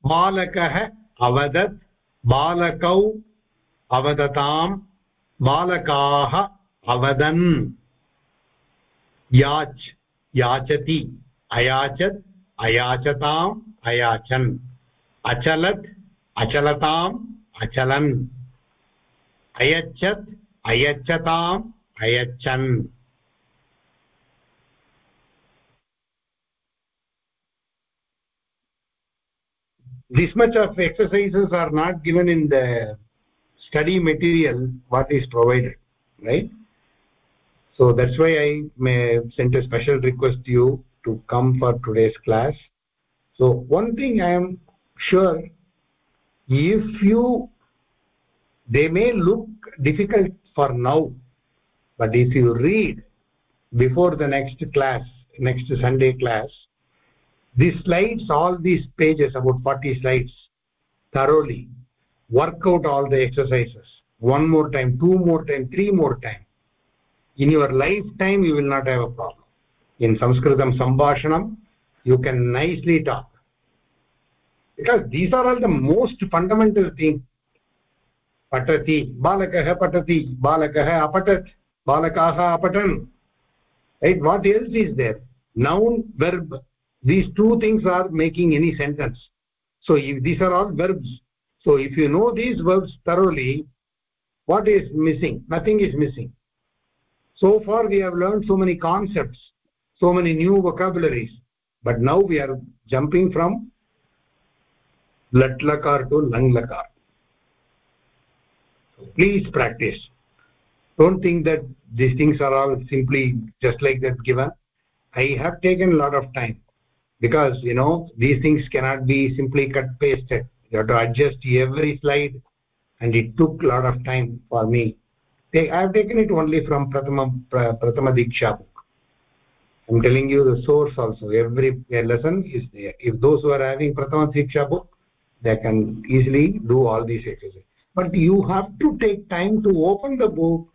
बालकः अवदत्, बालकौ अवदताम्, बालकाः अवदन्। याच्, याचति, अयाचत्। अयाचताम् अयाचन् अचलत् अचलताम् अचलन् अयच्छत् अयच्छताम् अयच्छन् this much of exercises are not given in the study material what is provided right so that's why i may sent a special request to you to come for today's class. So one thing i am sure if you they may look difficult for now but if you read before the next class next sunday class these slides all these pages about 40 slides thoroughly work out all the exercises. One more time two more time three more time. In your lifetime you will not have a problem in sanskritam sambhashanam you can nicely talk. Because these are all the most fundamental things patati balakah patati balakah apatat balakaah apatan. Right? What else is there? Noun verb. These two things are making any sentence. So if these are all verbs. So if you know these verbs thoroughly what is missing? Nothing is missing. So far we have learned so many concepts so many new vocabularies. But now we are jumping from lat lakar to lang lakar so please practice. Don't think that these things are all simply just like that given. I have taken a lot of time because you know these things cannot be simply cut pasted. You have to adjust every slide. And it took a lot of time for me. I have taken it only from prathama prathama diksha book i'm telling you the source also. Every lesson is there. If those who are having prathama diksha book they can easily do all these exercises. But you have to take time to open the book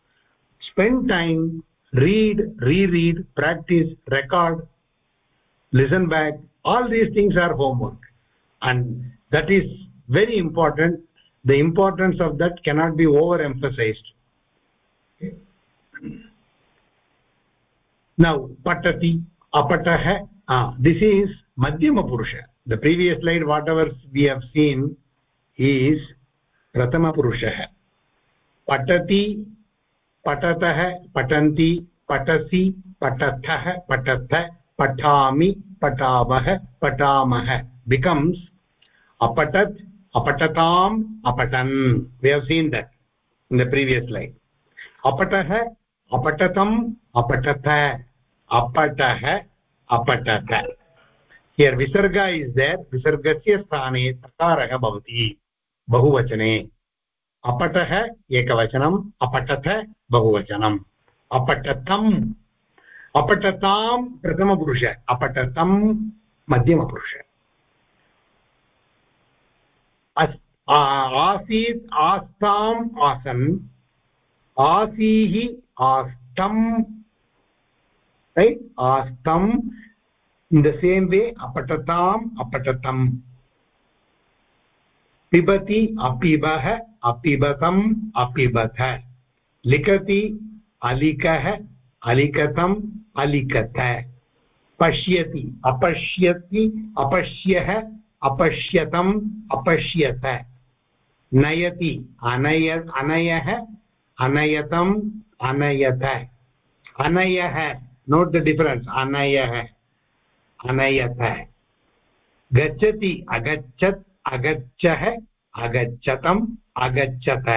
spend time read reread practice record listen back. All these things are homework. And that is very important. The importance of that cannot be overemphasized apatah ah this is madhyama purusha the previous slide whatever we have seen is prathama purushah patati patatah patanti patasi patathah patatha patami patavah patamah becomes apatat apatatam apatan we have seen that in the previous slide apatah apatatam apatatha अपटः अपटत here विसर्ग is there विसर्गस्य स्थाने तकारः भवति बहुवचने अपटः एकवचनम् अपठत बहुवचनम् अपठतम् अपठतां प्रथमपुरुष अपठतं मध्यमपुरुष आसीत् आस्ताम् आसन् आसीः आस्तम् right astam in the same way apatatam apatatam pibati apibah apibatam apibath likati alikah alikatam alikat पश्यति अपश्यति अपश्यः अपश्यतम् अपश्यत नयति अनय अनयः अनयतम् अनयत अनयः नोट द डिफ़रेन्स् अनयः अनयतः गच्छति अगच्छत् अगच्छः अगच्छतम् अगच्छत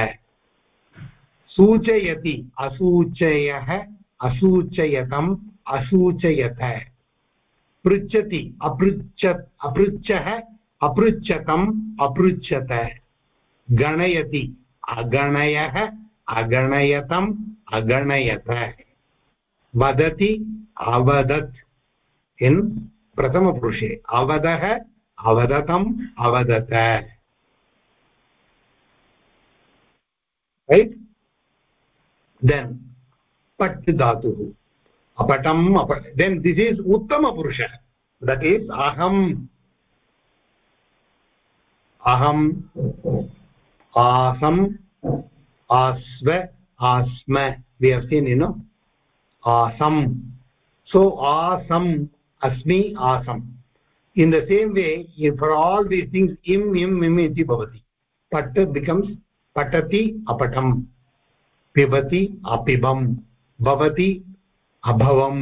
सूचयति असूचयः असूचयतम् असूचयत पृच्छति अपृच्छ अपृच्छः अपृच्छतम् अपृच्छत गणयति अगणयः अगणयतम् अगणयत वदति अवदत्। इन् प्रथमपुरुषे अवदः, अवदतम्, अवदत। रैट् देन् पट् धातुः। अपटम्, अप देन् दिस् इस् उत्तमपुरुषः दट् इस् अहम्। अहम्, आसम् आस्व आस्म। वि हव् आसम् so asam asmi asam in the same way for all these things im im im iti bhavati pat becomes patati apatam pibati apibam bhavati abhavam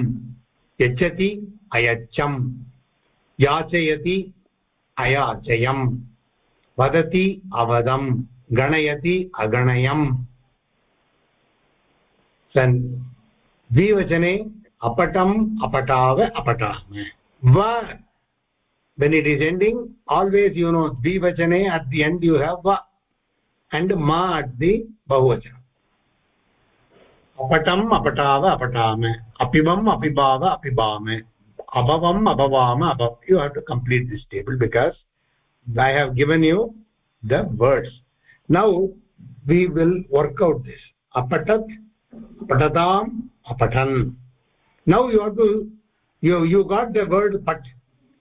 yachati ayacham याचयति अयाचयम् वदति अवदम् गणयति अगणयम् द्विवचने अपटम् अपटाव अपटाम va when it is ending always you know dvivachane at the end you have va and ma at the bahuvachana apatam apatava apatame apibam apibava apibame abhavam abhavam abhav you have to complete this table because i have given you the words now we will work out this apatat patatam apatan now you have to you you got the word pat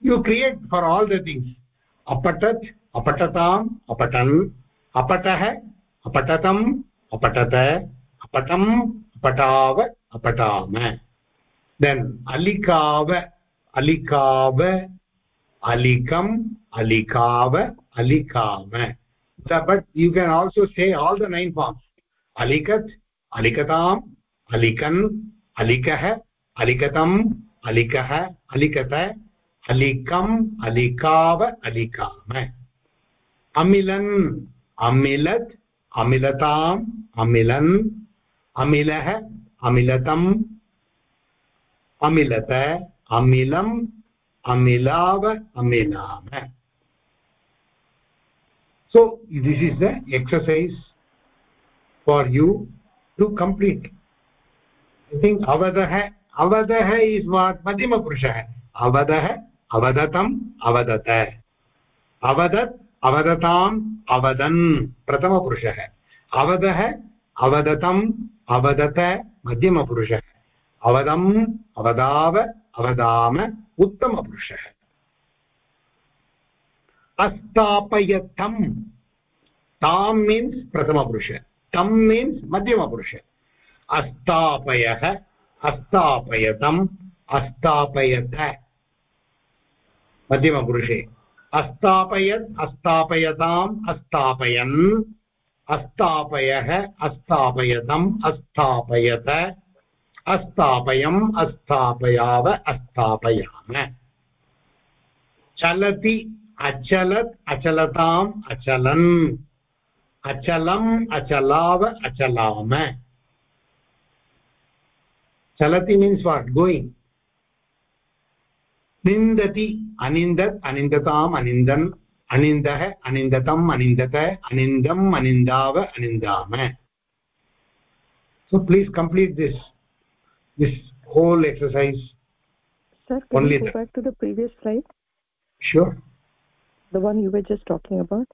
you create for all the things apatat apatatam apatan apatah apatatam apatata apatam apatav apatama then alikava alikava alikam alikava alikama but you can also say all the nine forms alikat alikatam अलिकन् अलिकः अलिक अलिकः अलिकत, अलिकम्, अलिकाव, अलिकाम। अमिलन्, अमिलत्, अमिलताम्, अमिलन् अमिलः अमिलतम्, अमिलत, अमिलम, अमिलाव, अमिलाम। So this is the exercise for you to complete think अवधः अवधः इस् वाट् मध्यमपुरुषः अवधः अवदतम् अवदत। अवदत्, अवदताम्, अवदन्, प्रथमपुरुषः। अवधः अवदतम् अवदत, मध्यमपुरुषः। अवदम् अवदाव, अवदाम, उत्तमपुरुषः। अस्तापयतम् ताम् मीन्स् प्रथमपुरुष। तम् मीन्स् मध्यमपुरुष। अस्तापयः अस्तापयतम् अस्तापयत मध्यमपुरुषे अस्तापयत् अस्तापयताम् अस्तापयन् अस्तापयः अस्तापयतम् अस्तापयत अस्तापयम् अस्तापयाव अस्तापयाम चलति, अचलत्, अचलताम्, अचलन्। अचलम्, अचलाव, अचलाम। चलती मीन वाट गोयिङ्ग् निन्दति अनिन्दत् अनिन्दताम् अनिन्दन् अनिन्दः अनिन्दतम् अनिन्दत अनिन्दम् अनिन्दाव अनिन्दाम so please complete this this whole exercise the one you were just talking about?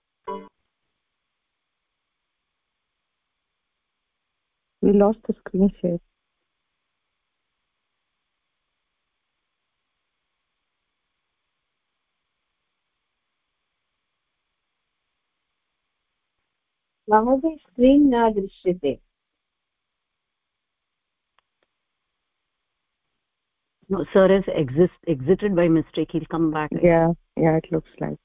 We lost the screen share. महोदय स्क्रीन् न दृश्यते no sir has exist exited by mistake he'll come back yeah yeah it looks like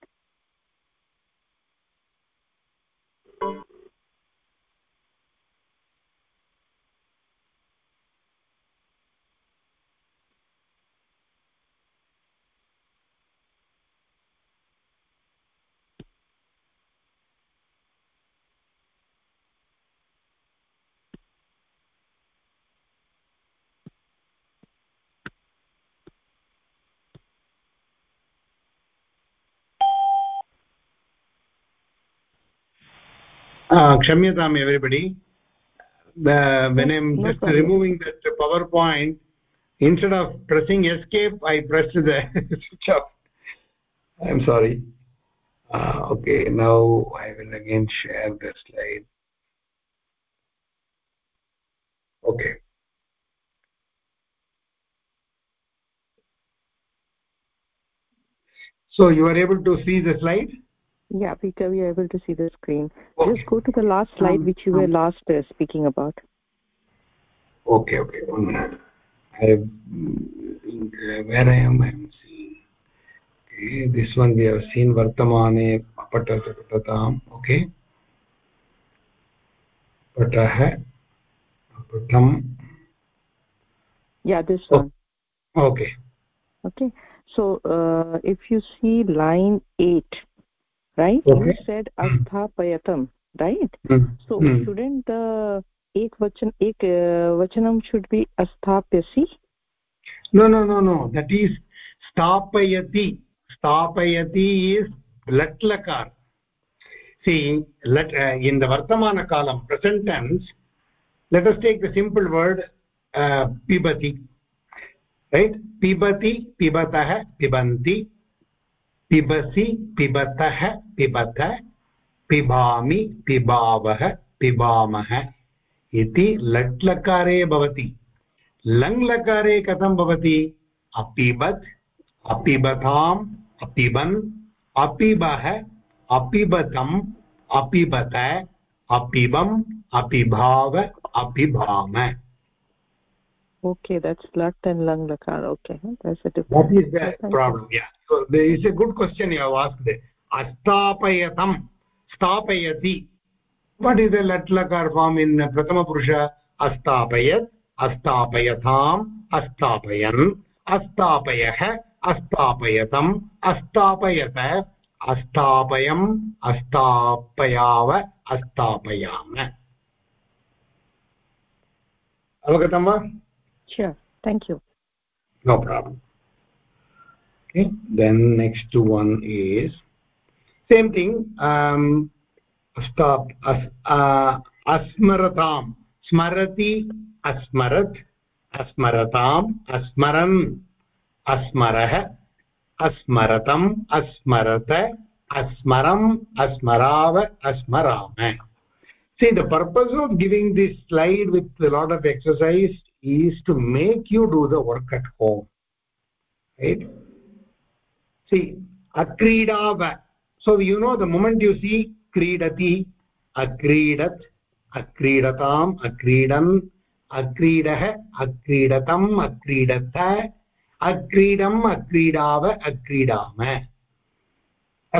Uh, kshamyatam everybody. The, when i'm no just problem. removing that powerpoint instead of pressing escape i pressed the switch off. I'm sorry. Uh, okay now i will again share the slide. Okay. So you are able to see the slide yeah peter we are able to see the screen okay. just go to the last slide Um, which you were um. last uh, speaking about okay okay one minute i have, mm, uh, where i am i am seeing okay this one we have seen vartamane patata patatam okay patah patam yeah this Oh. one okay okay so uh, if you see line 8 right okay. you said asthapayatam right Hmm. so Hmm. shouldn't the ek vachan ek uh, vachanam should be asthapyasi no no no no that is stapayati stapayati is lat lakar see let uh, in the vartamana kalam present tense let us take the simple word uh, pibati right pibati pibatah pibanti pibasi pibatah pibat पिबामि, पिबावः, पिबामः इति लट् लकारे भवति। लङ् लकारे कथं भवति? अपिबत् अपिबताम् अपिबन्, अपिबः अपिबतम् अपिबत अपिबम् अपिभाव, अपिभाम। Okay that's lat and lang lakar okay huh? that's a different that is the Thank problem yeah so there is a good question you have asked astapayatam stapayati what is the lat lakar form in prathama purusha astapayat astapayatham astapayan astapayah astapayatam astapayat astapayam astapayav astapayam avagatam va sure. Thank you. No problem. Okay then next one is same thing um stop as uh, asmaratam. Smarati asmarat asmaratam asmaran asmarah asmaratam asmarat asmaram asmarav asmarama see the purpose of giving this slide with a lot of exercise is to make you do the work at home right see akridava so you know the moment you see kridati akridat akridatam akridan akridah akridatam akridat akridam akridava akridama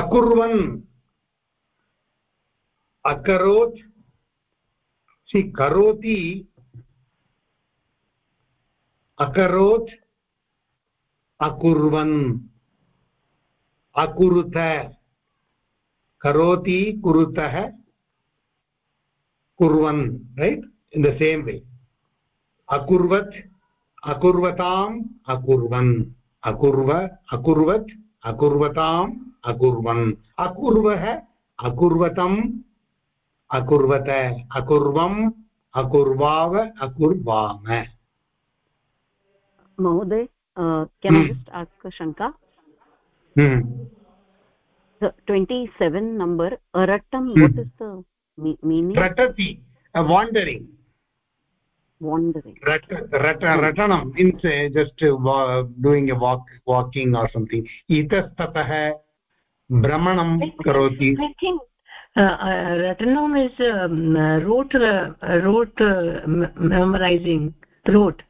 akurvan akarot see karoti अकरोत् अकुर्वन्। अकुरुत करोति कुरुतः कुर्वन् right in the same way अकुर्वत्, अकुर्वताम्, अकुर्वन्। अकुर्व, अकुर्वत्, अकुर्वताम्, अकुर्वन्। अकुर्वः, अकुर्वतम्, अकुर्वत। अकुर्वम्, अकुर्वाव, अकुर्वाम। महोदय केन् शङ्का ट्वेण्टि सेवेन् नम्बर् अरट्टं what is दीनिङ्ग्टति wondering just doing a rote memorising rote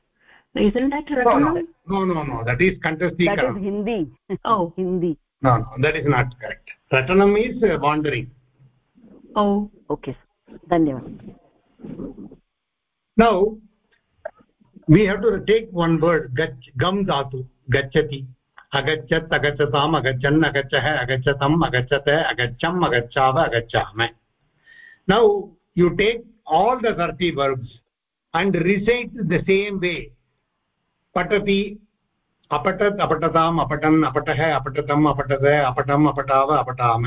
Isn't that no Ratanam? no no no that is that is hindi Oh. hindi no no that is not correct ratanam is uh, wandering Oh, okay dhanyawad now we have to take one word gach gam dhatu gachati agachat agachatam agachan agachah agachatam agachat agacham agachava agachame now you take all the 30 verbs and recite the same way पठति, अपठत्, अपठताम् अपटन अपठः, अपठतम् अपटत अपठम् अपटाव अपठाम।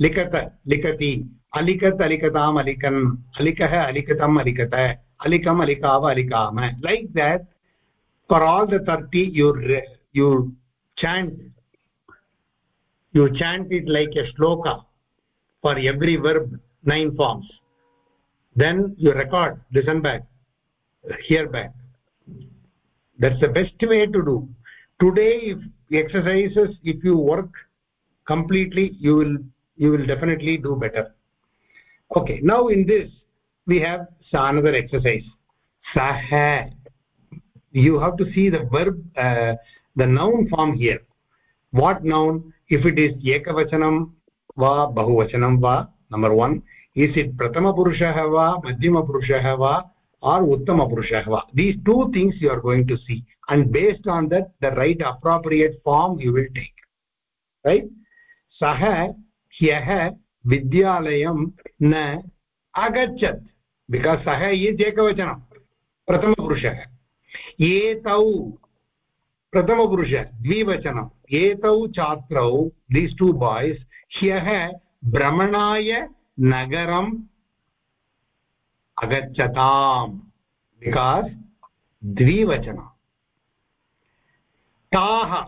लिखत, लिखति। अलिखत, अलिखताम्, अलिखन्। अलिख, अलिखतम, अलिखत। अलिकम् अलिखाव अलिकाम like that for all thirty your you chant you chant it like a shloka for every verb nine forms then you record listen back here back that's the best way to do. Today if exercises if you work completely you will you will definitely do better. Okay now in this we have another exercise. Saha you have to see the verb uh, the noun form here. What noun? If it is ekavachanam va bahuvachanam va number 1 is it prathama purushah va madhyama purushah va or uttama purushah va these two things you are going to see and based on that the right appropriate form you will take right सः ह्यः विद्यालयं न अगच्छत् because सः is एकवचनं प्रथमपुरुषः एतौ प्रथमपुरुष द्विवचनम् एतौ छात्रौ दीस् टु बाय्स् ह्यः भ्रमणाय नगरम् अगच्छताम्। बिकास् द्विवचनं। ताः,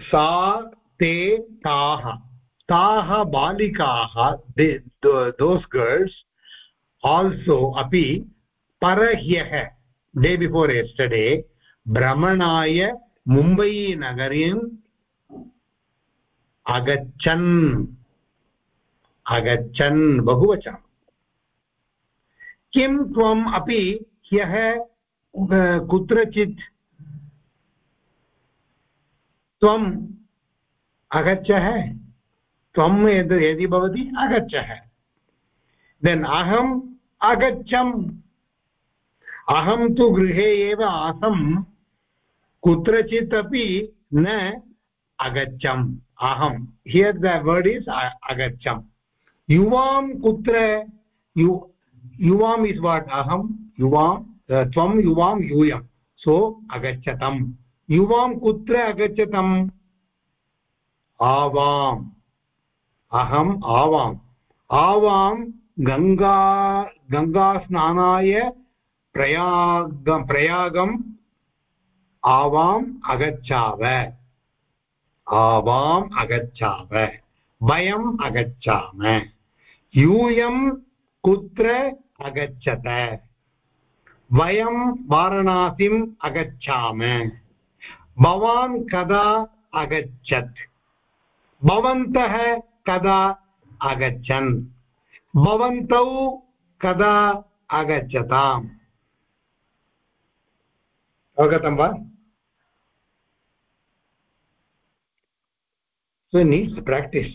सा, ते, ताः। ताः बालिकाः दोस् गर्ल्स् आल्सो अपि परह्यः। डे बिफोर् यस्टर्डे भ्रमणाय मुम्बैनगरीम् अगच्छन्। अगच्छन् बहुवचनं किं त्वम् अपि ह्यः कुत्रचित् त्वम् अगच्छः, त्वं यद्, यदि भवति अगच्छः। देन् अहम् अगच्छम्। अहं तु गृहे एव आसम्, कुत्रचित् अपि न अगच्छम्। अहं हियर् द वर्ड् इस् अगच्छम्। युवां कुत्र, यु युवाम् इस् वाट् अहं, युवां त्वं युवां यूयं सो, अगच्छतम्। युवां कुत्र अगच्छतम्? आवाम्। अहम् आवाम्। आवां गङ्गा, गङ्गास्नानाय प्रयाग, प्रयागम् आवाम् अगच्छाव। आवाम् अगच्छाव। वयम् अगच्छाम। यूयं कुत्र अगच्छत वयं वाराणासीम् अगच्छाम भवान् कदा अगच्छत् भवन्तः कदा अगच्छन् भवन्तौ कदा आगच्छताम्? अवगतं वा? Needs practice.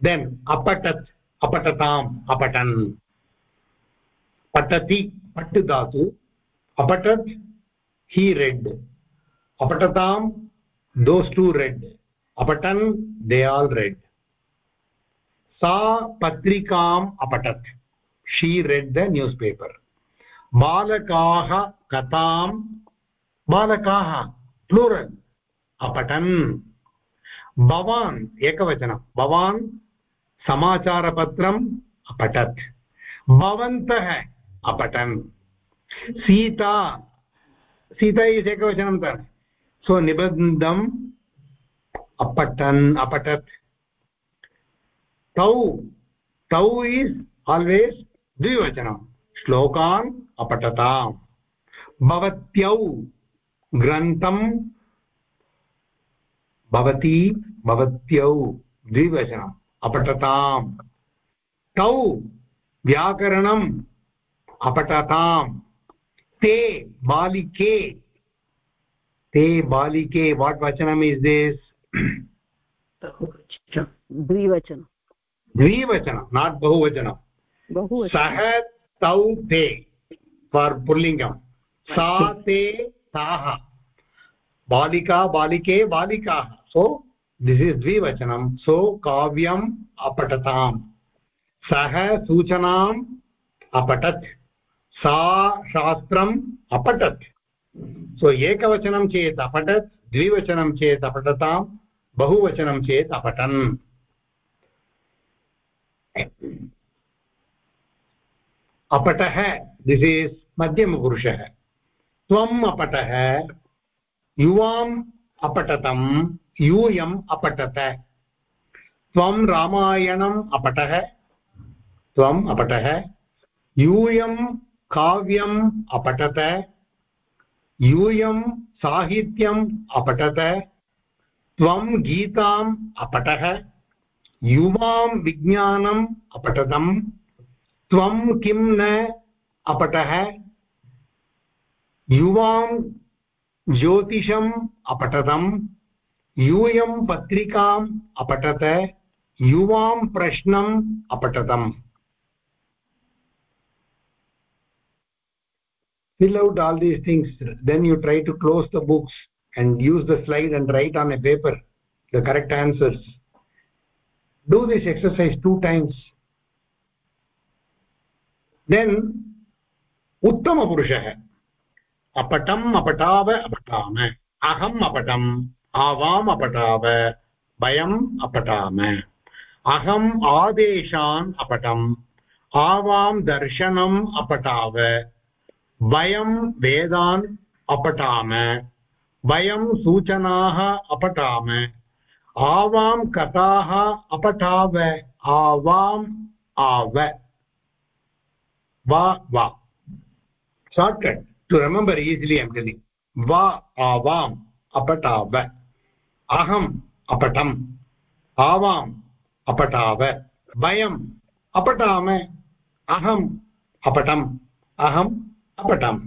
Then apatat apatatam apatan pat dhatu apatat he read apatatam those two read apatan they all read सा पत्रिकाम् अपठत् she read the newspaper बालकाः कथां बालकाः प्लूरल् अपठन् भवान् एकवचनं भवान् समाचारपत्रम् अपठत् भवन्तः अपठन् सीता सीता इस् एकवचनं तत् सो निबन्धम् अपठन् अपठत् तौ तौ इस् आल्वेस् द्विवचनं श्लोकान् अपठताम् भवत्यौ ग्रन्थं भवती भवत्यौ द्विवचनम् अपठताम् तौ व्याकरणम् अपठताम् ते बालिके ते बालिके वाट् वचनम् इस् दिस् द्विवचन। द्विवचनं नाट् बहुवचनं। सः तौ ते फार् पुल्लिङ्गं। सा ते ताः। बालिका बालिके बालिकाः। सो दिस् इस् द्विवचनं। सो काव्यम् अपठताम् सः सूचनाम् अपठत् सा शास्त्रम् अपठत्। सो एकवचनं चेत् अपठत्, द्विवचनं चेत् अपठताम्, बहुवचनं चेत् अपठन्। अपटः दिस् इस् मध्यमपुरुषः। त्वम् अपटः युवाम् अपठतं यूयम् अपठत। त्वं रामायणम् अपठः, त्वम् अपठः यूयं काव्यम् अपठत यूयं साहित्यम् अपठत, त्वं गीताम् अपठः, युवां विज्ञानम् अपठतम्, त्वं किं न अपठः, युवां ज्योतिषम् अपठतम्, यूयं पत्रिकाम् अपठत, युवां प्रश्नम् अपठतम्। fill out all these things then you try to close the books and use the slide and write on a paper the correct answers do this exercise two times then उत्तमपुरुषः अपटम् अपटाव अपठाम अहम् अपटम् आवाम् अपटाव वयम् अपठाम अहम् आदेशान् अपटम् आवां दर्शनम् अपटाव वयं वेदान् अपठाम। वयं सूचनाः अपठाम। आवां कथाः अपठाव। आवाम आव। वा वा। Shortcut to remember easily am telling वा, आवाम् अपठाव। अहम् अपठम्। आवाम् अपठाव। वयम् अपठाम। अहम् अपठम्। अहम् अपठम्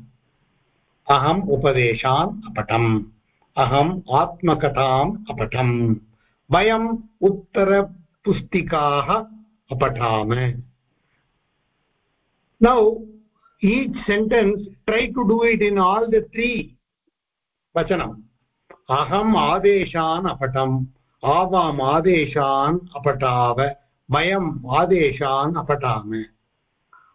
अहम् उपदेशान् अपठम् अहम् आत्मकथाम् अपठम् वयम् उत्तरपुस्तिकाः अपठाम। Now each sentence try to do it in all the three वचनम् अहम् आदेशान् अपठम् आवाम् आदेशान् अपठाव वयम आदेश अपठा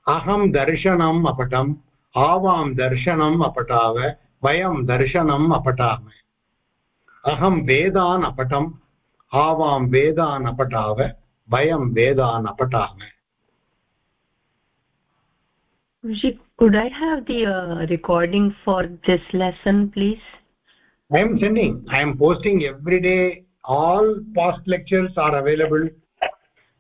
अहम दर्शनम अपठम आवां दर्शनम् अपठाव वयं दर्शनम् अपठाम अहं वेदान् अपठम् आवां वेदान् अपठाव वयं वेदान् अपठाम could i have the uh, recording for this lesson please i am sending i am posting every day all past lectures are available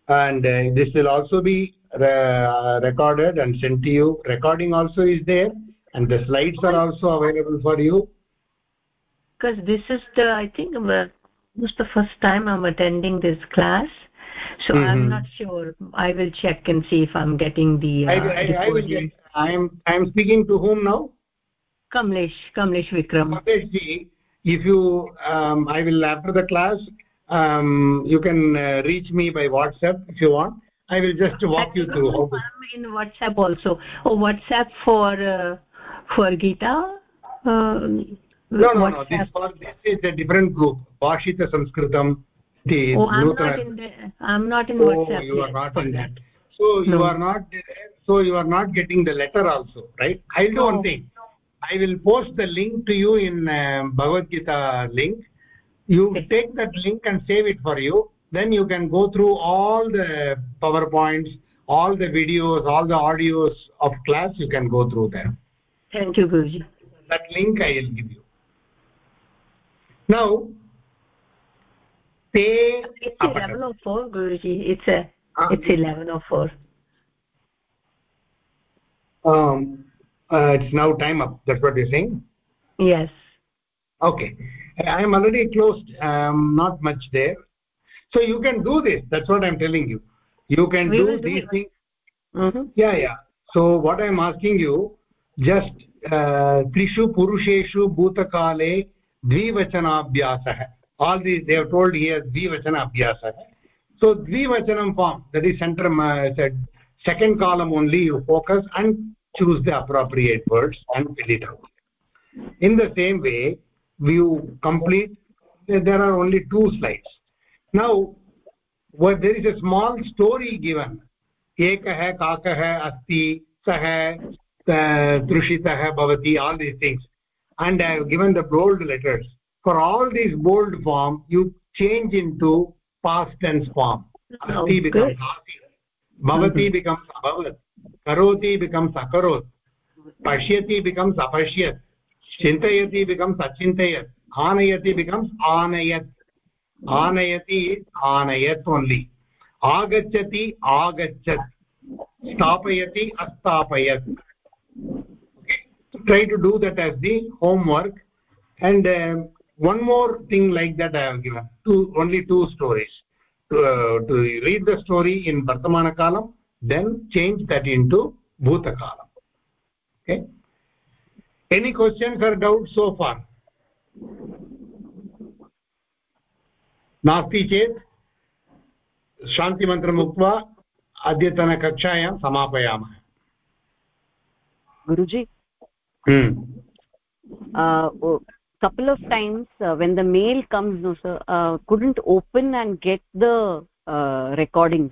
and uh, this will also be uh, recorded and sent to you. Recording also is there and the slides are also available for you. Because this is the i think uh, this is the first time i'm attending this class so mm -hmm. i'm not sure. I will check and see if i'm getting the uh, I, I, I will get, i am i am speaking to whom now? Kamlesh kamlesh vikram. Kamlesh ji if you um, i will after the class um, you can uh, reach me by whatsapp if you want i will just walk you through how in whatsapp also. Oh whatsapp for uh, for gita uh, no no no. This, for, this is a different group. Bhashita sanskritam oh i'm not in the, i'm not in oh, whatsapp you are not in that. so you are not so you are not getting the letter also right? I'll do no. one thing. I will post the link to you in uh, bhagavad gita link. You take that link and save it for you then you can go through all the powerpoints all the videos all the audios of class you can go through there thank you guruji. That link i will give you. Now te it's 1104 guruji. It's a it's 1104 um uh, it's now time up. That's what you're saying? Yes. Okay. I am already closed. Um, not much there so you can do this. That's what i'm telling you. You can We do will do these things. Mm -hmm. yeah yeah. So what i'm asking you just uh, trishu purusheshu bhutakale dvivachanabhyasah all these they have told here dvivachana abhyasah so dvivachanam form that is center uh, said second column only you focus and choose the appropriate words and fill it out. In the same way you complete there are only two slides now what there is a small story given. Ekah kakah asti sah uh, trushitah bhavati all these things. And i have given the bold letters. For all these bold form you change into past tense form. Asti becomes asti. Bhavati mm-hmm. becomes abhavat. Karoti becomes akarot pashyati becomes apashyat. Chintayati becomes achintayat. Anayati becomes anayat Hmm. आनयति, आनयत् only आगच्छति, आगच्छत्. स्थापयति, अस्थापयत्. Try to do that as the homework and one more thing like that I give to only two stories to read the story in वर्तमानकालं then change that into भूतकालम् okay any question for doubt so far नास्ति चेत् शान्तिमन्त्रम् उक्त्वा अद्यतनकक्षायां समापयामः। Guruji couple of times when the mail comes no sir couldn't open and get the recording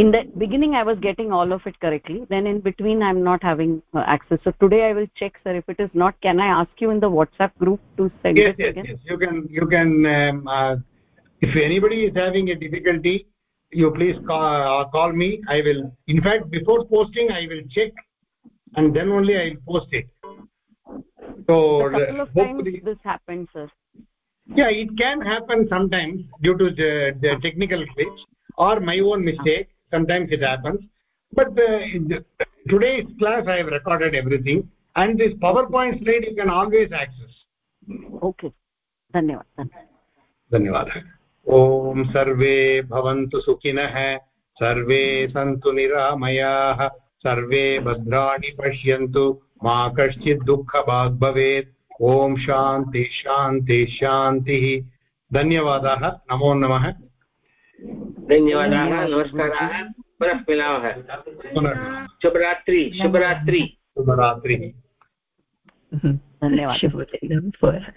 in the beginning i was getting all of it correctly. Then in between i'm not having uh, access. So today i will check sir if it is not can i ask you in the whatsapp group to send yes it yes again? yes. You can you can um, uh, if anybody is having a difficulty you please call, uh, call me. I will in fact before posting i will check and then only i will post it. So a couple of times hopefully this happens sir. Yeah it can happen sometimes due to the, the technical glitch or my own mistake sometimes it happens but uh, the, today's class i have recorded everything and this powerpoint slide you can always access okay धन्यवाद धन्यवादः ॐ सर्वे भवन्तु सुखिनः सर्वे सन्तु निरामयाः सर्वे भद्राणि पश्यन्तु मा कश्चित् दुःखभाग् भवेत् ॐ शान्ति शान्ति शान्तिः धन्यवादाः नमो नमः धन्यवादाः नमस्काराः पुनः मिलामः शुभरात्रि शुभरात्रि। शुभरात्रि। धन्यवाद।